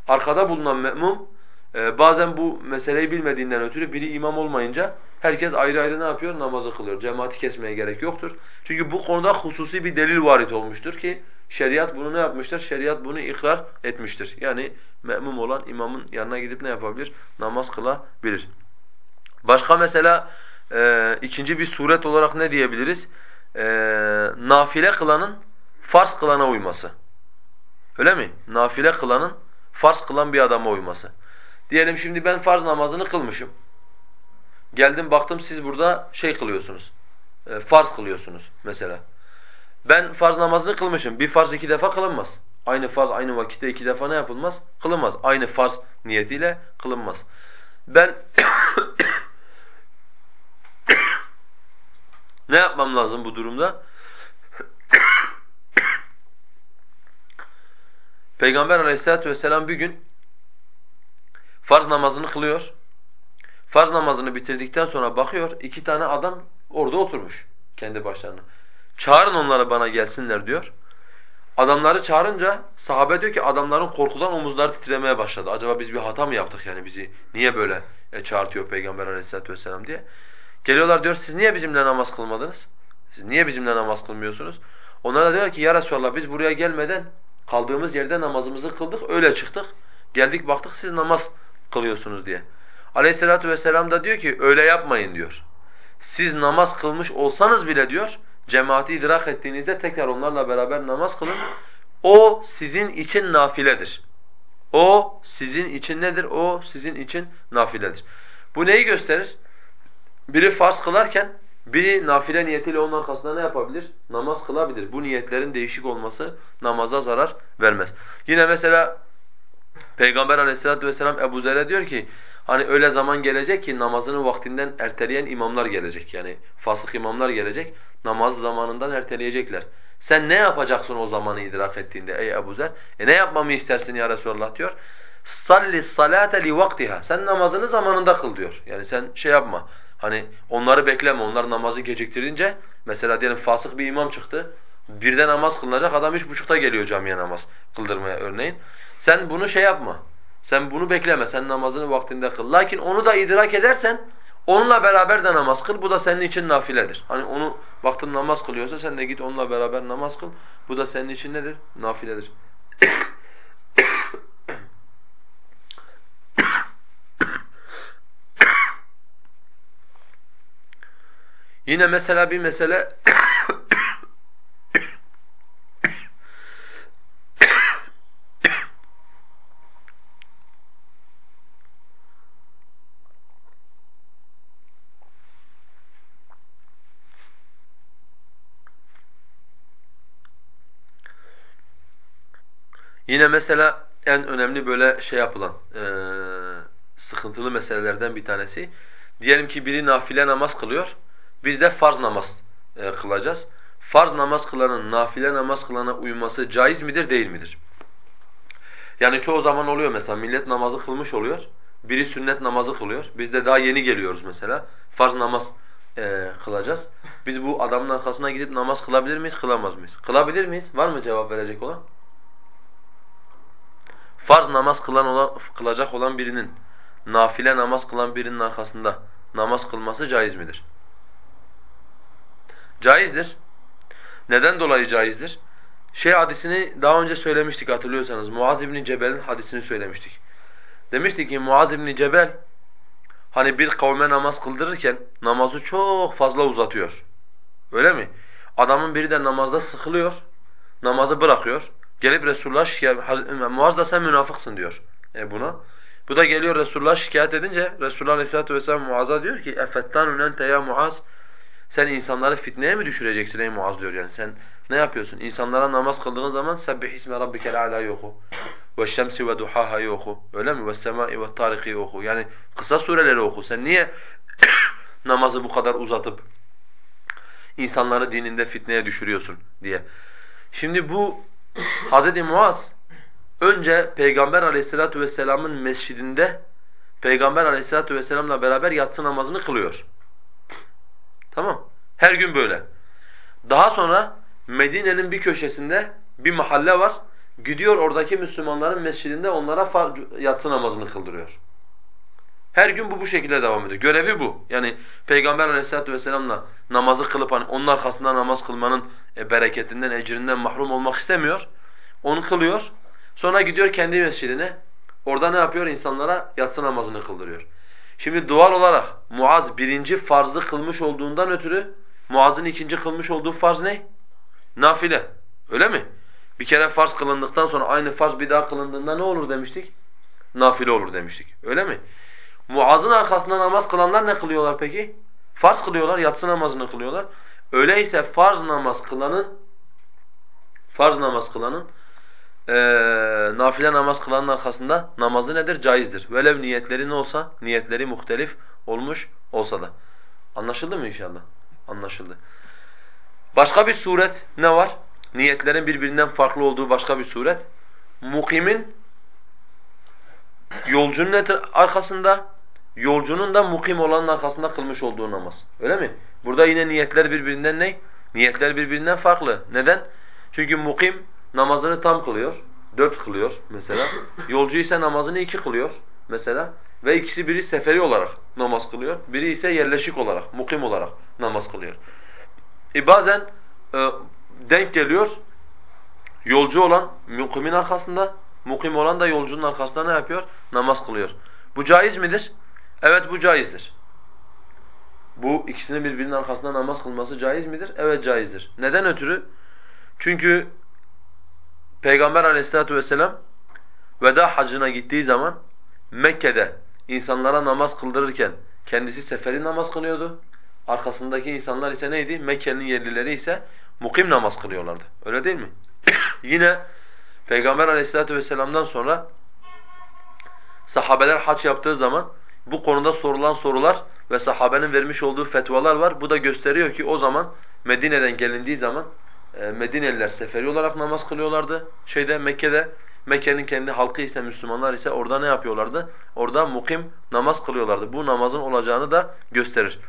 Arkada bulunan me'mum e, bazen bu meseleyi bilmediğinden ötürü biri imam olmayınca herkes ayrı ayrı ne yapıyor? Namazı kılıyor. Cemaati kesmeye gerek yoktur. Çünkü bu konuda hususi bir delil varit olmuştur ki Şeriat bunu ne yapmıştır? Şeriat bunu ikrar etmiştir. Yani me'mum olan imamın yanına gidip ne yapabilir? Namaz kılabilir. Başka mesela e, ikinci bir suret olarak ne diyebiliriz? E, nafile kılanın farz kılana uyması. Öyle mi? Nafile kılanın farz kılan bir adama uyması. Diyelim şimdi ben farz namazını kılmışım. Geldim baktım siz burada şey kılıyorsunuz. E, farz kılıyorsunuz mesela. Ben farz namazını kılmışım. Bir farz iki defa kılınmaz. Aynı farz aynı vakitte iki defa ne yapılmaz? Kılınmaz. Aynı farz niyetiyle kılınmaz. Ben ne yapmam lazım bu durumda? Peygamber aleyhissalatu vesselam bir gün farz namazını kılıyor. Farz namazını bitirdikten sonra bakıyor, iki tane adam orada oturmuş kendi başlarına. Çağırın onları bana gelsinler diyor. Adamları çağırınca sahabe diyor ki adamların korkudan omuzları titremeye başladı. Acaba biz bir hata mı yaptık yani bizi niye böyle e, çağırtıyor Peygamber aleyhissalatu vesselam diye. Geliyorlar diyor siz niye bizimle namaz kılmadınız? Siz niye bizimle namaz kılmıyorsunuz? Onlara diyor ki ya Resulallah biz buraya gelmeden kaldığımız yerde namazımızı kıldık öyle çıktık. Geldik baktık siz namaz kılıyorsunuz diye. Aleyhissalatu vesselam da diyor ki öyle yapmayın diyor. Siz namaz kılmış olsanız bile diyor cemaati idrak ettiğinizde tekrar onlarla beraber namaz kılın. O sizin için nafiledir. O sizin için nedir? O sizin için nafiledir. Bu neyi gösterir? Biri farz kılarken biri nafile niyetiyle onun arkasında ne yapabilir? Namaz kılabilir. Bu niyetlerin değişik olması namaza zarar vermez. Yine mesela Peygamber aleyhissalatu vesselam Ebu Zer'e diyor ki Hani öyle zaman gelecek ki namazını vaktinden erteleyen imamlar gelecek. Yani fasık imamlar gelecek. Namaz zamanından erteleyecekler. Sen ne yapacaksın o zamanı idrak ettiğinde ey Ebu Zer? E ne yapmamı istersin ya Resulallah diyor. Salli salate li vaktiha. Sen namazını zamanında kıl diyor. Yani sen şey yapma. Hani onları bekleme. Onlar namazı geciktirince mesela diyelim fasık bir imam çıktı. Birde namaz kılınacak adam üç buçukta geliyor camiye namaz kıldırmaya örneğin. Sen bunu şey yapma. Sen bunu bekleme, sen namazını vaktinde kıl. Lakin onu da idrak edersen, onunla beraber de namaz kıl. Bu da senin için nafiledir. Hani onu vaktin namaz kılıyorsa sen de git onunla beraber namaz kıl. Bu da senin için nedir? Nafiledir. Yine mesela bir mesele Yine mesela en önemli böyle şey yapılan e, sıkıntılı meselelerden bir tanesi. Diyelim ki biri nafile namaz kılıyor. Biz de farz namaz e, kılacağız. Farz namaz kılanın nafile namaz kılana uyması caiz midir değil midir? Yani çoğu zaman oluyor mesela millet namazı kılmış oluyor. Biri sünnet namazı kılıyor. Biz de daha yeni geliyoruz mesela. Farz namaz e, kılacağız. Biz bu adamın arkasına gidip namaz kılabilir miyiz, kılamaz mıyız? Kılabilir miyiz? Var mı cevap verecek olan? Farz namaz kılan olan, kılacak olan birinin, nafile namaz kılan birinin arkasında namaz kılması caiz midir? Caizdir. Neden dolayı caizdir? Şey hadisini daha önce söylemiştik hatırlıyorsanız. Muaz İbn Cebel'in hadisini söylemiştik. Demiştik ki Muaz İbn Cebel hani bir kavme namaz kıldırırken namazı çok fazla uzatıyor. Öyle mi? Adamın biri de namazda sıkılıyor, namazı bırakıyor. Gelip Resulullah şikayet, Muaz da sen münafıksın diyor e buna. Bu da geliyor Resulullah şikayet edince Resulullah Aleyhisselatü Vesselam Muaz'a diyor ki اَفَتَّانُ نَنْتَ ya Muaz sen insanları fitneye mi düşüreceksin ey Muaz diyor yani sen ne yapıyorsun? İnsanlara namaz kıldığın zaman sebbih isme rabbikel ala'yı oku. Ve şemsi ve duhaha'yı oku. Öyle mi? Ve semai ve tariki'yi oku. Yani kısa sureleri oku. Sen niye namazı bu kadar uzatıp insanları dininde fitneye düşürüyorsun diye. Şimdi bu Hz. Muaz önce Peygamber aleyhissalatu vesselamın mescidinde Peygamber aleyhissalatu vesselamla beraber yatsı namazını kılıyor. Tamam. Her gün böyle. Daha sonra Medine'nin bir köşesinde bir mahalle var. Gidiyor oradaki Müslümanların mescidinde onlara yatsı namazını kıldırıyor. Her gün bu bu şekilde devam ediyor. Görevi bu. Yani Peygamber aleyhissalatu vesselamla namazı kılıp hani onun arkasında namaz kılmanın e, bereketinden, ecrinden mahrum olmak istemiyor. Onu kılıyor. Sonra gidiyor kendi mescidine. Orada ne yapıyor? İnsanlara yatsı namazını kıldırıyor. Şimdi dual olarak Muaz birinci farzı kılmış olduğundan ötürü Muaz'ın ikinci kılmış olduğu farz ne? Nafile. Öyle mi? Bir kere farz kılındıktan sonra aynı farz bir daha kılındığında ne olur demiştik? Nafile olur demiştik. Öyle mi? Muaz'ın arkasında namaz kılanlar ne kılıyorlar peki? Farz kılıyorlar, yatsı namazını kılıyorlar. Öyleyse farz namaz kılanın farz namaz kılanın ee, nafile namaz kılanın arkasında namazı nedir? Caizdir. Velev niyetleri ne olsa, niyetleri muhtelif olmuş olsa da. Anlaşıldı mı inşallah? Anlaşıldı. Başka bir suret ne var? Niyetlerin birbirinden farklı olduğu başka bir suret. Mukimin yolcunun arkasında, yolcunun da mukim olanın arkasında kılmış olduğu namaz. Öyle mi? Burada yine niyetler birbirinden ne? Niyetler birbirinden farklı. Neden? Çünkü mukim namazını tam kılıyor. Dört kılıyor mesela. Yolcu ise namazını iki kılıyor mesela. Ve ikisi biri seferi olarak namaz kılıyor. Biri ise yerleşik olarak, mukim olarak namaz kılıyor. E bazen e, denk geliyor. Yolcu olan mukimin arkasında, mukim olan da yolcunun arkasında ne yapıyor? Namaz kılıyor. Bu caiz midir? Evet bu caizdir. Bu ikisinin birbirinin arkasında namaz kılması caiz midir? Evet caizdir. Neden ötürü? Çünkü Peygamber aleyhissalatu vesselam veda hacına gittiği zaman Mekke'de insanlara namaz kıldırırken kendisi seferi namaz kılıyordu. Arkasındaki insanlar ise neydi? Mekke'nin yerlileri ise mukim namaz kılıyorlardı. Öyle değil mi? Yine Peygamber aleyhissalatu vesselam'dan sonra sahabeler hac yaptığı zaman bu konuda sorulan sorular ve sahabenin vermiş olduğu fetvalar var. Bu da gösteriyor ki o zaman Medine'den gelindiği zaman Medineliler seferi olarak namaz kılıyorlardı. Şeyde Mekke'de Mekke'nin kendi halkı ise Müslümanlar ise orada ne yapıyorlardı? Orada mukim namaz kılıyorlardı. Bu namazın olacağını da gösterir.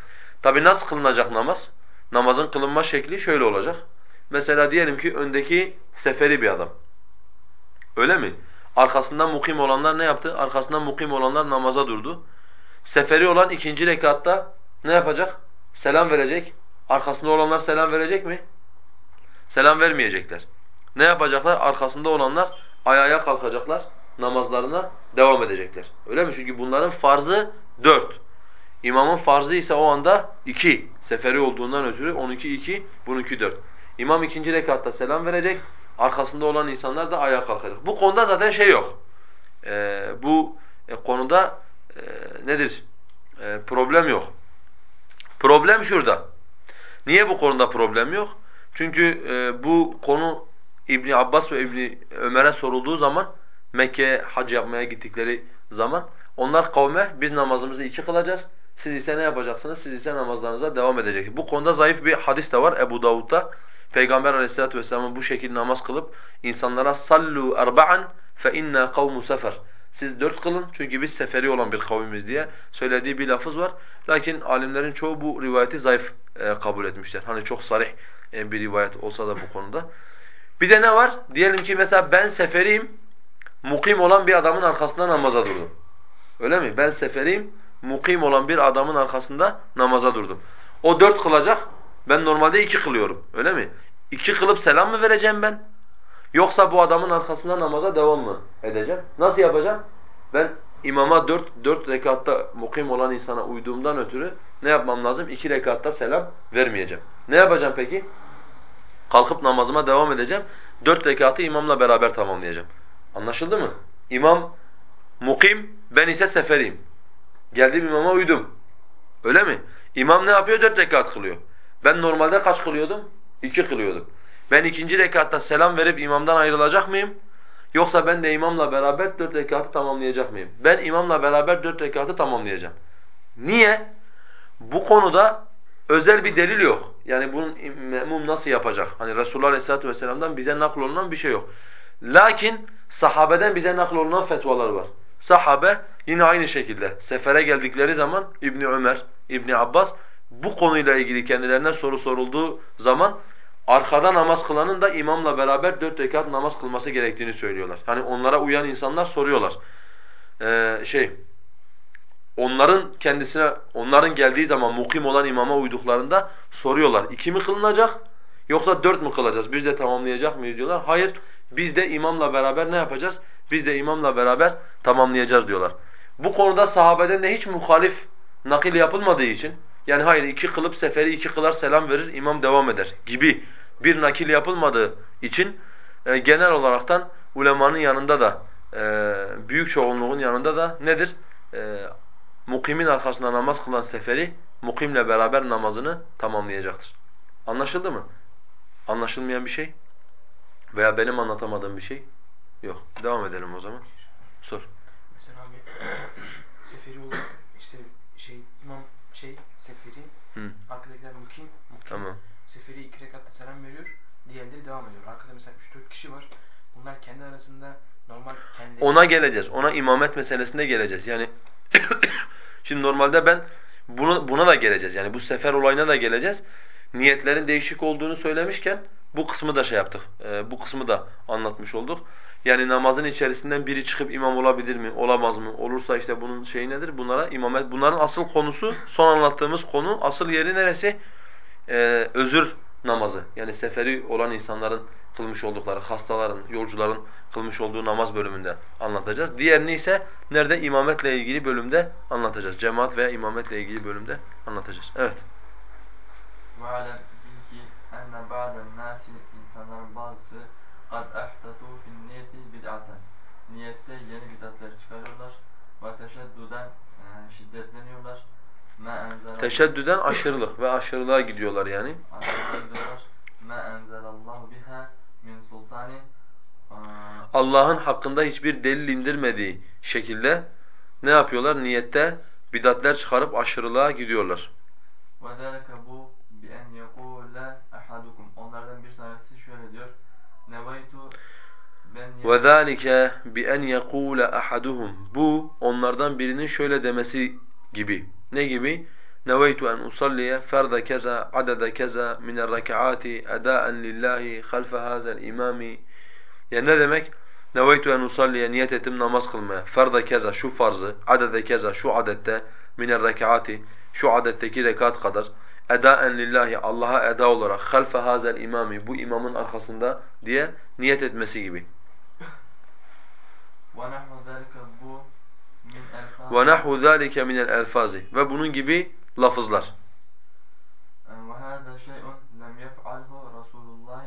Tabi nasıl kılınacak namaz? Namazın kılınma şekli şöyle olacak. Mesela diyelim ki öndeki seferi bir adam. Öyle mi? Arkasında mukim olanlar ne yaptı? Arkasında mukim olanlar namaza durdu. Seferi olan ikinci rekatta ne yapacak? Selam verecek. Arkasında olanlar selam verecek mi? Selam vermeyecekler. Ne yapacaklar? Arkasında olanlar ayağa kalkacaklar, namazlarına devam edecekler. Öyle mi? Çünkü bunların farzı dört. İmamın farzı ise o anda iki. Seferi olduğundan ötürü 12 iki, bununki dört. İmam ikinci rekatta selam verecek, arkasında olan insanlar da ayağa kalkacak. Bu konuda zaten şey yok. Ee, bu e, konuda e, nedir? E, problem yok. Problem şurada. Niye bu konuda problem yok? Çünkü e, bu konu İbn Abbas ve İbn Ömer'e sorulduğu zaman Mekke'ye hac yapmaya gittikleri zaman onlar kavme biz namazımızı iki kılacağız. Siz ise ne yapacaksınız? Siz ise namazlarınıza devam edeceksiniz. Bu konuda zayıf bir hadis de var Ebu Davud'da. Peygamber Aleyhisselatü vesselamın bu şekilde namaz kılıp insanlara sallu erba'an fe inna kavmu sefer. Siz dört kılın çünkü biz seferi olan bir kavimiz diye söylediği bir lafız var. Lakin alimlerin çoğu bu rivayeti zayıf e, kabul etmişler. Hani çok sarih bir rivayet olsa da bu konuda. Bir de ne var? Diyelim ki mesela ben seferiyim, mukim olan bir adamın arkasında namaza durdum. Öyle mi? Ben seferiyim, mukim olan bir adamın arkasında namaza durdum. O dört kılacak, ben normalde iki kılıyorum. Öyle mi? İki kılıp selam mı vereceğim ben? Yoksa bu adamın arkasında namaza devam mı edeceğim? Nasıl yapacağım? Ben imama dört, dört rekatta mukim olan insana uyduğumdan ötürü ne yapmam lazım? İki rekatta selam vermeyeceğim. Ne yapacağım peki? Kalkıp namazıma devam edeceğim. Dört rekatı imamla beraber tamamlayacağım. Anlaşıldı mı? İmam mukim, ben ise seferiyim. Geldim imama uydum. Öyle mi? İmam ne yapıyor? Dört rekat kılıyor. Ben normalde kaç kılıyordum? İki kılıyordum. Ben ikinci rekatta selam verip imamdan ayrılacak mıyım? Yoksa ben de imamla beraber dört rekatı tamamlayacak mıyım? Ben imamla beraber dört rekatı tamamlayacağım. Niye? Bu konuda özel bir delil yok. Yani bunun memum nasıl yapacak? Hani Resulullah Aleyhisselatü Vesselam'dan bize naklolunan bir şey yok. Lakin sahabeden bize naklolunan fetvalar var. Sahabe yine aynı şekilde sefere geldikleri zaman İbni Ömer, İbni Abbas bu konuyla ilgili kendilerine soru sorulduğu zaman arkada namaz kılanın da imamla beraber dört rekat namaz kılması gerektiğini söylüyorlar. Hani onlara uyan insanlar soruyorlar. Ee, şey, onların kendisine, onların geldiği zaman mukim olan imama uyduklarında soruyorlar. İki mi kılınacak yoksa dört mü kılacağız? Biz de tamamlayacak mıyız diyorlar. Hayır, biz de imamla beraber ne yapacağız? Biz de imamla beraber tamamlayacağız diyorlar. Bu konuda sahabeden de hiç muhalif nakil yapılmadığı için yani hayır iki kılıp seferi iki kılar selam verir imam devam eder gibi bir nakil yapılmadığı için e, genel olaraktan ulemanın yanında da e, büyük çoğunluğun yanında da nedir? E, mukimin arkasında namaz kılan seferi mukimle beraber namazını tamamlayacaktır. Anlaşıldı mı? Anlaşılmayan bir şey veya benim anlatamadığım bir şey yok. Devam edelim o zaman. Sor. Mesela abi seferi olarak işte şey imam şey seferi Hı. arkadakiler mukim mukim Tamam. seferi iki rekatta selam veriyor diğerleri devam ediyor. Arkada mesela 3-4 kişi var. Bunlar kendi arasında normal kendi Ona geleceğiz. Ona imamet meselesine geleceğiz. Yani şimdi normalde ben bunu buna da geleceğiz. Yani bu sefer olayına da geleceğiz. Niyetlerin değişik olduğunu söylemişken bu kısmı da şey yaptık. Ee, bu kısmı da anlatmış olduk. Yani namazın içerisinden biri çıkıp imam olabilir mi, olamaz mı? Olursa işte bunun şeyi nedir? Bunlara imamet. Bunların asıl konusu, son anlattığımız konu, asıl yeri neresi? Ee, özür namazı. Yani seferi olan insanların kılmış oldukları, hastaların, yolcuların kılmış olduğu namaz bölümünde anlatacağız. Diğerini ise nerede? imametle ilgili bölümde anlatacağız. Cemaat veya imametle ilgili bölümde anlatacağız. Evet. وَعَلَمْ bil ki enne ba'den nasi insanların bazısı kad ahdatu fin niyeti bid'aten. Niyette yeni bid'atler çıkarıyorlar ve teşeddüden e, şiddetleniyorlar. Ma enzela Teşeddüden aşırılık ve aşırılığa gidiyorlar yani. Aşırı diyorlar. Ma enzelallahu biha min sultani e, Allah'ın hakkında hiçbir delil indirmediği şekilde ne yapıyorlar? Niyette bidatler çıkarıp aşırılığa gidiyorlar. Ve zâlike bu bi en yekûle ahadukum. Onlardan bir tanesi şöyle diyor. Nevaytu ben وَذَٰلِكَ بِأَنْ يَقُولَ أَحَدُهُمْ Bu onlardan birinin şöyle demesi gibi. Ne gibi? Neveytu en usalliye ferda keza, adada keza minel rek'ati edaen lillahi halfe hazel imami. ya ne demek? Neveytu en usalliye niyet ettim namaz kılmaya. Ferda keza şu farzı, adada keza şu adette minel rek'ati şu adetteki rekat kadar edaen lillahi Allah'a eda olarak halfe hazel imami bu imamın arkasında diye niyet etmesi gibi. وَنَحْوَ ذَلِكَ bu Ve nahvu zâlike minel elfazi ve bunun gibi lafızlar. ve hâzâ şey'un lem yef'alhu Resulullah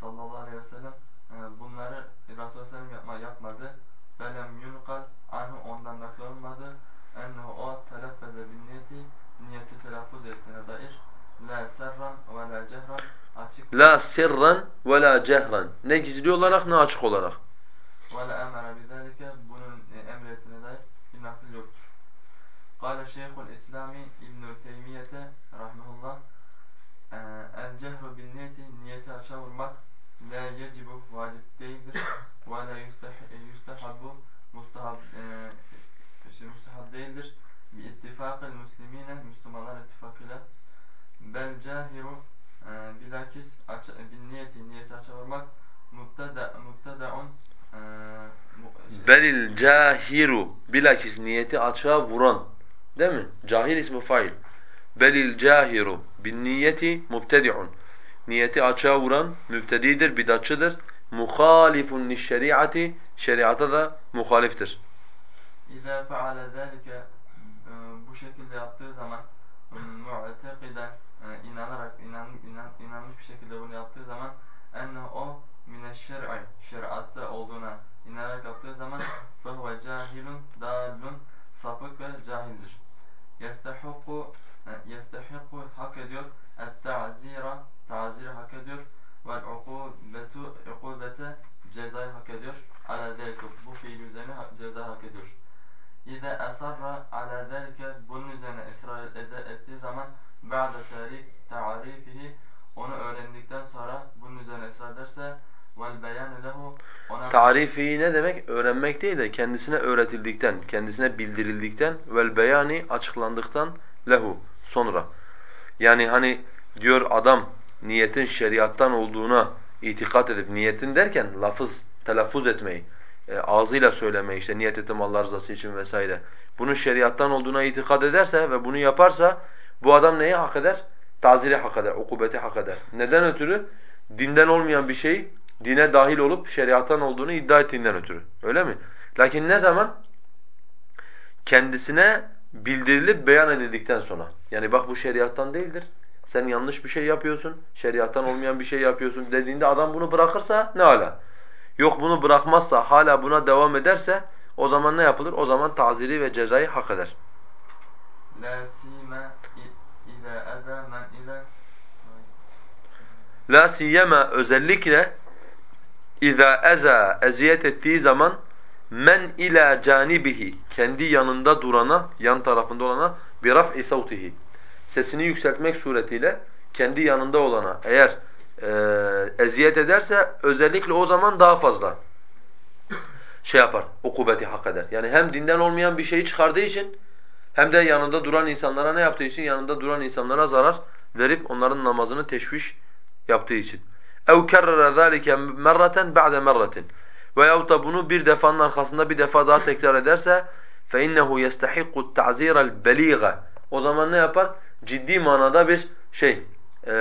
sallallahu aleyhi ve sellem E, bunları Resulullah sellem yapma, yapmadı ve lem yunqal anhu ondan naklanmadı ennehu o telaffeze bin niyeti niyeti telaffuz ettiğine dair la serran ve la cehran açık La sirran ve la cehran. Ne gizli olarak ne açık olarak. ve la emara bizalike bunun e, emrettiğine dair bir nakil yoktur. Kale Şeyhül İslami İbn-i Teymiyete rahmetullah e, el cehru bin niyeti niyeti açığa vurmak la yecibu vacip değildir ve la yustah- yustahabbu mustahab e, şey, müstahab değildir. Bi ittifakil muslimine Müslümanlar ittifakıyla bel cahiru e, bilakis aç, bin niyeti niyeti açığa vurmak mubtada mubtadaun e, şey- Belil cahiru bilakis niyeti açığa vuran. Değil mi? Cahil ismi fail. Belil cahiru bin niyeti mubtedi'un. Niyeti açığa vuran mübtedidir, bidatçıdır. Muhalifun şeriati şeriata da muhaliftir. İza feale zâlike e, bu şekilde yaptığı zaman mu'tekiden e, inanarak inan, inan, inanmış bir şekilde bunu yaptığı zaman enne o mineşşer'i şeriatta olduğuna inanarak yaptığı zaman fehuve cahilun dalun sapık ve cahildir. Yestahukku e, yestahikku hak ediyor. Et ta'zira ta'ziri hak ediyor. Vel ukubetu ukubete cezayı hak ediyor. Ala zelike bu fiil üzerine ceza hak ediyor. İze esarra ala zelike bunun üzerine ısrar ede- ettiği zaman ba'de tarif ta'arifihi onu öğrendikten sonra bunun üzerine ısrar ederse Tarifi ne demek? Öğrenmek değil de kendisine öğretildikten, kendisine bildirildikten vel beyani açıklandıktan lehu sonra. Yani hani diyor adam niyetin şeriattan olduğuna itikat edip niyetin derken lafız, telaffuz etmeyi, e, ağzıyla söylemeyi işte niyet ettim Allah rızası için vesaire. Bunun şeriattan olduğuna itikat ederse ve bunu yaparsa bu adam neyi hak eder? Taziri hak eder, ukubeti hak eder. Neden ötürü? Dinden olmayan bir şey dine dahil olup şeriattan olduğunu iddia ettiğinden ötürü. Öyle mi? Lakin ne zaman? Kendisine bildirilip beyan edildikten sonra. Yani bak bu şeriattan değildir. Sen yanlış bir şey yapıyorsun, şeriattan olmayan bir şey yapıyorsun dediğinde adam bunu bırakırsa ne ala? Yok bunu bırakmazsa, hala buna devam ederse o zaman ne yapılır? O zaman taziri ve cezayı hak eder. la sima i- iza eza men ile La siyema özellikle iza eza eziyet ettiği zaman men ila canibihi kendi yanında durana, yan tarafında olana bir raf'i savtihi sesini yükseltmek suretiyle kendi yanında olana eğer e, eziyet ederse özellikle o zaman daha fazla şey yapar, ukubeti hak eder. Yani hem dinden olmayan bir şeyi çıkardığı için hem de yanında duran insanlara ne yaptığı için? Yanında duran insanlara zarar verip onların namazını teşviş yaptığı için. اَوْ كَرَّرَ ذَٰلِكَ مَرَّةً بَعْدَ مَرَّةٍ Veyahut da bunu bir defanın arkasında bir defa daha tekrar ederse فَاِنَّهُ يَسْتَحِقُّ التَّعْزِيرَ الْبَلِيغَ O zaman ne yapar? Ciddi manada bir şey, eee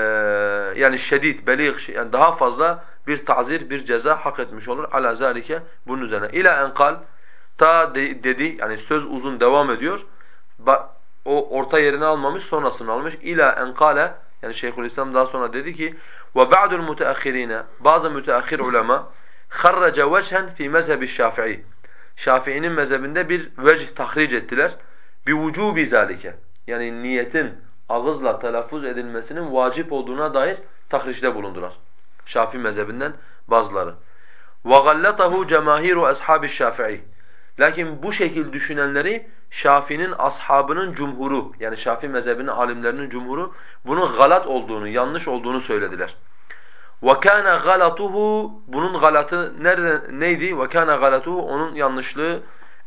yani şedid, beligh, şey, yani daha fazla bir ta'zir, bir ceza hak etmiş olur. Ala zalike bunun üzerine. İla enkal ta de- dedi yani söz uzun devam ediyor. Ba o orta yerini almamış, sonrasını almış. İla enkale yani Şeyhülislam daha sonra dedi ki ve ba'dul müteahhirine bazı müteahhir ulema harraca vechen fi mezhebi Şafii. Şafii'nin mezhebinde bir vecih tahric ettiler. Bi vucubi zalike. Yani niyetin ağızla telaffuz edilmesinin vacip olduğuna dair tahricde bulundular. Şafii mezhebinden bazıları. وَغَلَّطَهُ جَمَاهِيرُ أَصْحَابِ الشَّافِعِي Lakin bu şekil düşünenleri Şafii'nin ashabının cumhuru yani Şafii mezhebinin alimlerinin cumhuru bunun galat olduğunu, yanlış olduğunu söylediler. وَكَانَ غَلَطُهُ Bunun galatı nerede, neydi? وَكَانَ غَلَطُهُ Onun yanlışlığı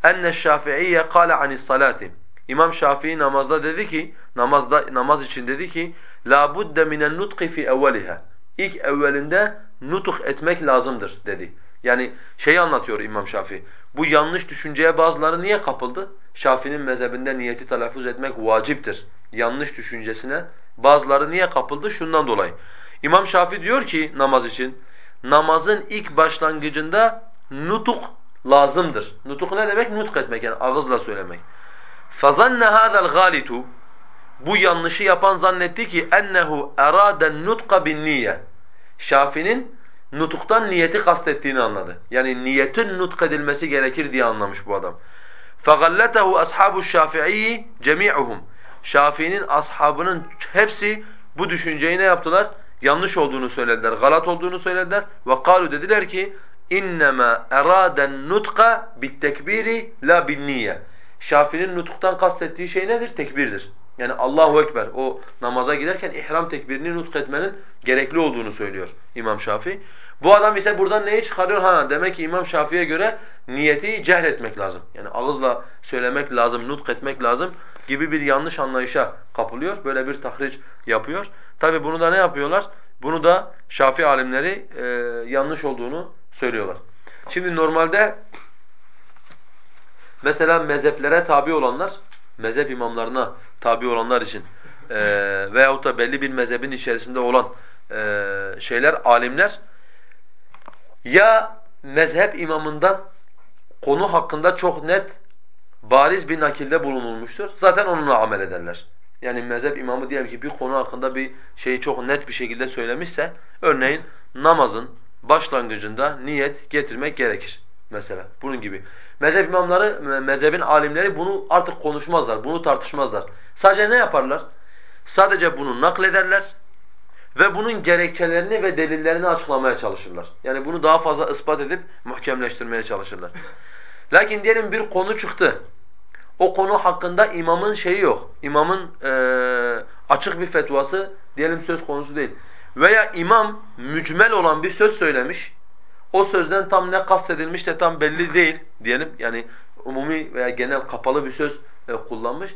اَنَّ الشَّافِعِيَّ قَالَ عَنِ الصَّلَاةِ İmam Şafii namazda dedi ki, namazda namaz için dedi ki لَا بُدَّ مِنَ النُّطْقِ فِي اَوَّلِهَا İlk evvelinde nutuk etmek lazımdır dedi. Yani şeyi anlatıyor İmam Şafii. Bu yanlış düşünceye bazıları niye kapıldı? Şafii'nin mezhebinde niyeti telaffuz etmek vaciptir. Yanlış düşüncesine bazıları niye kapıldı? Şundan dolayı. İmam Şafii diyor ki namaz için namazın ilk başlangıcında nutuk lazımdır. Nutuk ne demek? Nutk etmek yani ağızla söylemek. فَظَنَّ هَذَا الْغَالِتُ Bu yanlışı yapan zannetti ki ennehu erâden nutqa bin niyye. Şafi'nin nutuktan niyeti kastettiğini anladı. Yani niyetin nutk edilmesi gerekir diye anlamış bu adam. فَغَلَّتَهُ أَصْحَابُ الشَّافِعِيِّ جَمِيعُهُم Şafii'nin ashabının hepsi bu düşünceyi ne yaptılar? Yanlış olduğunu söylediler, galat olduğunu söylediler. وَقَالُوا dediler ki اِنَّمَا اَرَادَ النُّطْقَ بِالتَّكْبِيرِ لَا بِالنِّيَّةِ Şafii'nin nutuktan kastettiği şey nedir? Tekbirdir. Yani Allahu Ekber o namaza giderken ihram tekbirini nutk etmenin gerekli olduğunu söylüyor İmam Şafii. Bu adam ise buradan neyi çıkarıyor? Ha demek ki İmam Şafii'ye göre niyeti cehretmek lazım. Yani ağızla söylemek lazım, nutk etmek lazım gibi bir yanlış anlayışa kapılıyor. Böyle bir tahric yapıyor. Tabi bunu da ne yapıyorlar? Bunu da Şafii alimleri e, yanlış olduğunu söylüyorlar. Şimdi normalde mesela mezheplere tabi olanlar, mezhep imamlarına tabi olanlar için e, veyahut da belli bir mezhebin içerisinde olan e, şeyler, alimler ya mezhep imamından konu hakkında çok net, bariz bir nakilde bulunulmuştur. Zaten onunla amel ederler. Yani mezhep imamı diyelim ki bir konu hakkında bir şeyi çok net bir şekilde söylemişse, örneğin namazın başlangıcında niyet getirmek gerekir mesela. Bunun gibi. Mezhep imamları, mezhebin alimleri bunu artık konuşmazlar, bunu tartışmazlar. Sadece ne yaparlar? Sadece bunu naklederler ve bunun gerekçelerini ve delillerini açıklamaya çalışırlar. Yani bunu daha fazla ispat edip muhkemleştirmeye çalışırlar. Lakin diyelim bir konu çıktı. O konu hakkında imamın şeyi yok. İmamın e, açık bir fetvası diyelim söz konusu değil. Veya imam mücmel olan bir söz söylemiş. O sözden tam ne kastedilmiş de tam belli değil diyelim. Yani umumi veya genel kapalı bir söz e, kullanmış.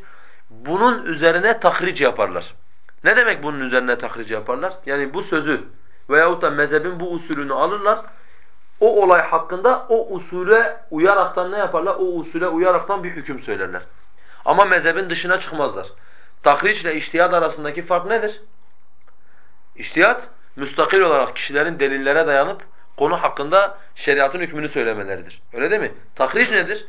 Bunun üzerine tahric yaparlar. Ne demek bunun üzerine tahric yaparlar? Yani bu sözü veyahut da mezhebin bu usulünü alırlar. O olay hakkında o usule uyaraktan ne yaparlar? O usule uyaraktan bir hüküm söylerler. Ama mezhebin dışına çıkmazlar. Tahric ile iştihad arasındaki fark nedir? İçtihat, müstakil olarak kişilerin delillere dayanıp konu hakkında şeriatın hükmünü söylemeleridir. Öyle değil mi? Tahric nedir?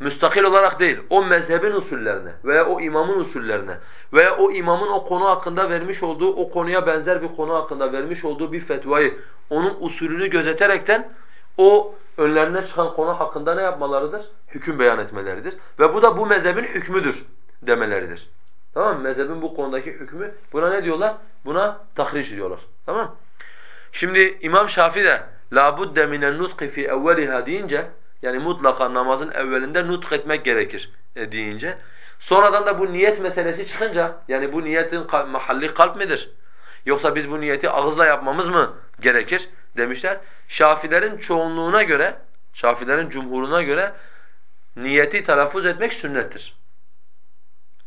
müstakil olarak değil, o mezhebin usullerine veya o imamın usullerine veya o imamın o konu hakkında vermiş olduğu, o konuya benzer bir konu hakkında vermiş olduğu bir fetvayı, onun usulünü gözeterekten o önlerine çıkan konu hakkında ne yapmalarıdır? Hüküm beyan etmeleridir. Ve bu da bu mezhebin hükmüdür demeleridir. Tamam mı? Mezhebin bu konudaki hükmü. Buna ne diyorlar? Buna tahriş diyorlar. Tamam Şimdi İmam Şafii de la budde minen nutqi fi evveliha deyince yani mutlaka namazın evvelinde nutk etmek gerekir e, deyince. Sonradan da bu niyet meselesi çıkınca yani bu niyetin mahalli kalp midir? Yoksa biz bu niyeti ağızla yapmamız mı gerekir demişler. Şafilerin çoğunluğuna göre, Şafilerin cumhuruna göre niyeti telaffuz etmek sünnettir.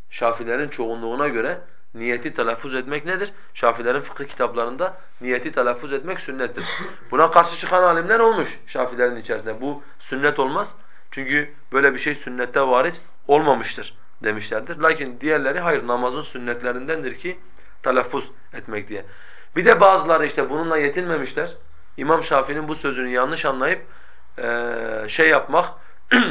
Şafilerin çoğunluğuna göre niyeti telaffuz etmek nedir? Şafilerin fıkıh kitaplarında niyeti telaffuz etmek sünnettir. Buna karşı çıkan alimler olmuş Şafilerin içerisinde. Bu sünnet olmaz. Çünkü böyle bir şey sünnette varit olmamıştır demişlerdir. Lakin diğerleri hayır namazın sünnetlerindendir ki telaffuz etmek diye. Bir de bazıları işte bununla yetinmemişler. İmam Şafii'nin bu sözünü yanlış anlayıp şey yapmak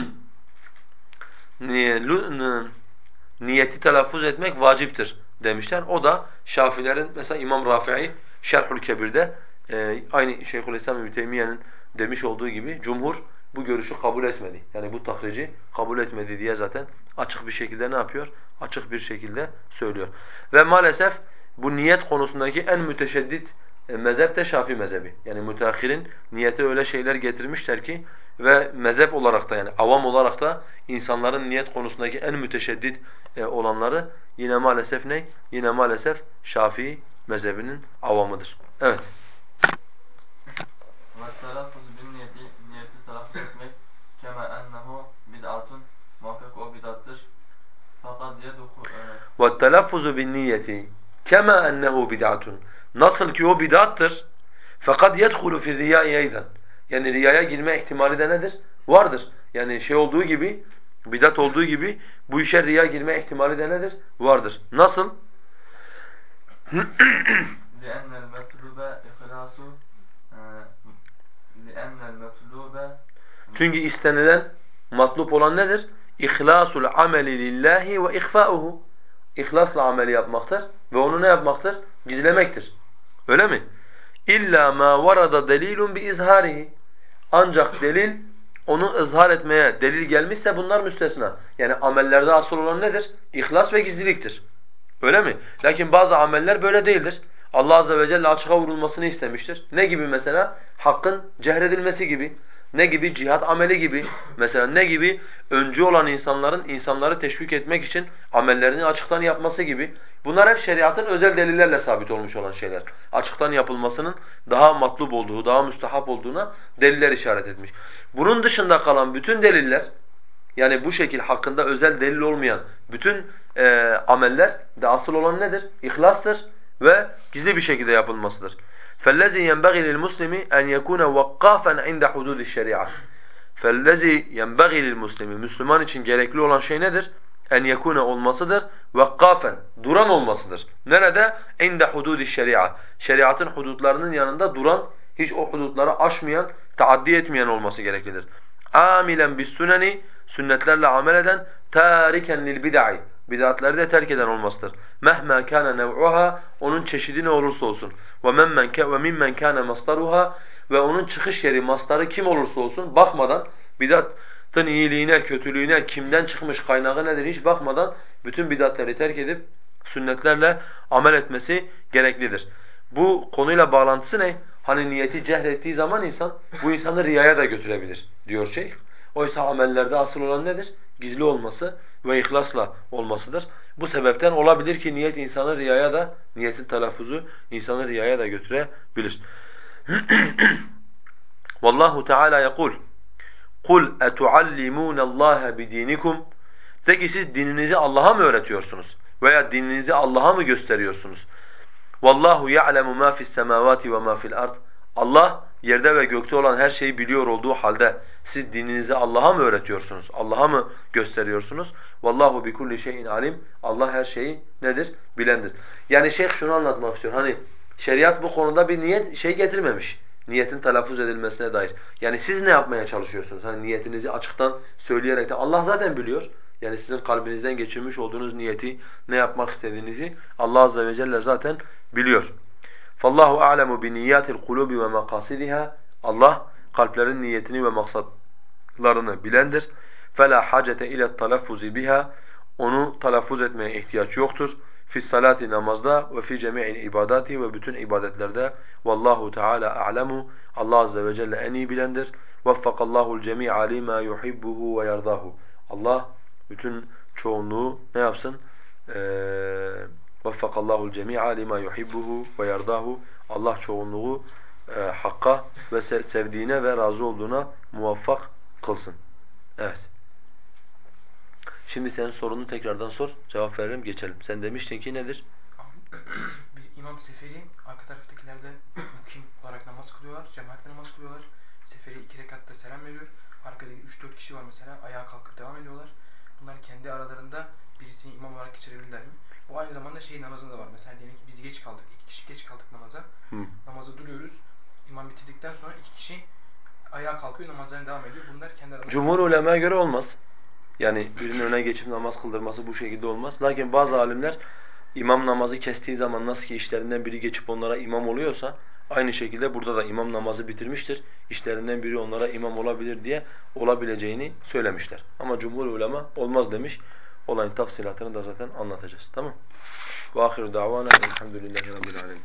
niyeti telaffuz etmek vaciptir demişler. O da Şafilerin mesela İmam Rafi'i Şerhül Kebir'de e, aynı Şeyhülislam İbn Teymiyye'nin demiş olduğu gibi cumhur bu görüşü kabul etmedi. Yani bu tahrici kabul etmedi diye zaten açık bir şekilde ne yapıyor? Açık bir şekilde söylüyor. Ve maalesef bu niyet konusundaki en müteşeddit e, mezhep de Şafii mezhebi. Yani müteahhirin niyete öyle şeyler getirmişler ki ve mezhep olarak da yani avam olarak da insanların niyet konusundaki en müteşeddit e, olanları yine maalesef ne? Yine maalesef Şafii mezhebinin avamıdır. Evet. وَالتَّلَفُّزُ بِالنِّيَةِ Niyeti telaffuz etmek kema ennehu bid'atun muhakkak o bid'attır. Fakat yedhul وَالتَّلَفُّزُ بِالنِّيَّةِ kema ennehu bid'atun Nasıl ki o bid'attır. Fakat yedhulu fi riya'i eydan. Yani riyaya girme ihtimali de nedir? Vardır. Yani şey olduğu gibi, bidat olduğu gibi bu işe riya girme ihtimali de nedir? Vardır. Nasıl? لأن المطلوب إخلاص لأن المطلوب Çünkü istenilen, matlup olan nedir? İhlasul ameli lillahi ve ihfa'uhu. İhlasla ameli yapmaktır ve onu ne yapmaktır? Gizlemektir. Öyle mi? İlla ma varada delilun bi izharihi. Ancak delil onu ızhar etmeye delil gelmişse bunlar müstesna. Yani amellerde asıl olan nedir? İhlas ve gizliliktir. Öyle mi? Lakin bazı ameller böyle değildir. Allah azze ve celle açığa vurulmasını istemiştir. Ne gibi mesela? Hakkın cehredilmesi gibi Ne gibi? Cihat ameli gibi. Mesela ne gibi? Öncü olan insanların insanları teşvik etmek için amellerini açıktan yapması gibi. Bunlar hep şeriatın özel delillerle sabit olmuş olan şeyler. Açıktan yapılmasının daha matlub olduğu, daha müstahap olduğuna deliller işaret etmiş. Bunun dışında kalan bütün deliller, yani bu şekil hakkında özel delil olmayan bütün e, ameller de asıl olan nedir? İhlastır ve gizli bir şekilde yapılmasıdır. فَالَّذِي يَنْبَغِي لِلْمُسْلِمِ أَنْ يَكُونَ وَقَّافًا عِنْدَ حُدُودِ الشَّرِيعَةِ فَالَّذِي يَنْبَغِي لِلْمُسْلِمِ Müslüman için gerekli olan şey nedir? En yekune olmasıdır. Vakkafen duran olmasıdır. Nerede? İnde hududi şeria. Şeriatın hudutlarının yanında duran, hiç o hudutları aşmayan, taaddi etmeyen olması gereklidir. Amilen bis suneni sünnetlerle amel eden, tariken lil bid'i bid'atleri de terk eden olmasıdır. Mehma kana nev'uha onun çeşidi ne olursa olsun. Ve memmen ve mimmen kana masdaruha ve onun çıkış yeri, mastarı kim olursa olsun bakmadan bid'atın iyiliğine, kötülüğüne, kimden çıkmış, kaynağı nedir hiç bakmadan bütün bid'atleri terk edip sünnetlerle amel etmesi gereklidir. Bu konuyla bağlantısı ne? Hani niyeti cehrettiği zaman insan bu insanı riyaya da götürebilir diyor şeyh. Oysa amellerde asıl olan nedir? Gizli olması ve ihlasla olmasıdır. Bu sebepten olabilir ki niyet insanı riyaya da, niyetin telaffuzu insanı riyaya da götürebilir. Vallahu Teala yekul Kul etuallimun Allah bidinikum De ki siz dininizi Allah'a mı öğretiyorsunuz? Veya dininizi Allah'a mı gösteriyorsunuz? Vallahu ya'lemu ma fi's semawati ve ma fi'l ard. Allah yerde ve gökte olan her şeyi biliyor olduğu halde siz dininizi Allah'a mı öğretiyorsunuz? Allah'a mı gösteriyorsunuz? Vallahu bi kulli şeyin alim. Allah her şeyi nedir? Bilendir. Yani şeyh şunu anlatmak istiyor. Hani şeriat bu konuda bir niyet şey getirmemiş. Niyetin telaffuz edilmesine dair. Yani siz ne yapmaya çalışıyorsunuz? Hani niyetinizi açıktan söyleyerek de Allah zaten biliyor. Yani sizin kalbinizden geçirmiş olduğunuz niyeti, ne yapmak istediğinizi Allah azze ve celle zaten biliyor. فَاللّٰهُ أَعْلَمُ بِنِيَّاتِ الْقُلُوبِ وَمَقَاصِدِهَا Allah kalplerin niyetini ve maksatlarını bilendir. فَلَا حَاجَةَ اِلَى التَّلَفُّزِ بِهَا Onu telaffuz etmeye ihtiyaç yoktur. fi salati namazda ve fi cemi'il ibadati ve bütün ibadetlerde vallahu teala a'lemu Allah azze ve celle en iyi bilendir. Veffakallahu'l cemi'a lima yuhibbuhu ve yerdahu. Allah bütün çoğunluğu ne yapsın? Ee, Veffakallahu'l cemi'a lima yuhibbuhu ve yerdahu. Allah çoğunluğu e, hakka ve sevdiğine ve razı olduğuna muvaffak kılsın. Evet. Şimdi senin sorunu tekrardan sor, cevap verelim, geçelim. Sen demiştin ki nedir? Bir İmam Seferi, arka taraftakilerde mukim olarak namaz kılıyorlar, cemaatle namaz kılıyorlar. Seferi iki rekatta selam veriyor. Arkadaki 3-4 kişi var mesela, ayağa kalkıp devam ediyorlar. Bunlar kendi aralarında birisini imam olarak geçirebilirler mi? Bu aynı zamanda şey namazında var. Mesela diyelim ki biz geç kaldık, iki kişi geç kaldık namaza. Hı. Namazı duruyoruz. İmam bitirdikten sonra iki kişi ayağa kalkıyor, namazlarına devam ediyor. Bunlar kendi aralarında... Cumhur ulemaya göre olmaz. Yani birinin öne geçip namaz kıldırması bu şekilde olmaz. Lakin bazı alimler imam namazı kestiği zaman nasıl ki işlerinden biri geçip onlara imam oluyorsa aynı şekilde burada da imam namazı bitirmiştir. İşlerinden biri onlara imam olabilir diye olabileceğini söylemişler. Ama cumhur ulema olmaz demiş. Olayın tafsilatını da zaten anlatacağız. Tamam? Ve ahiru davana elhamdülillahi rabbil alemin.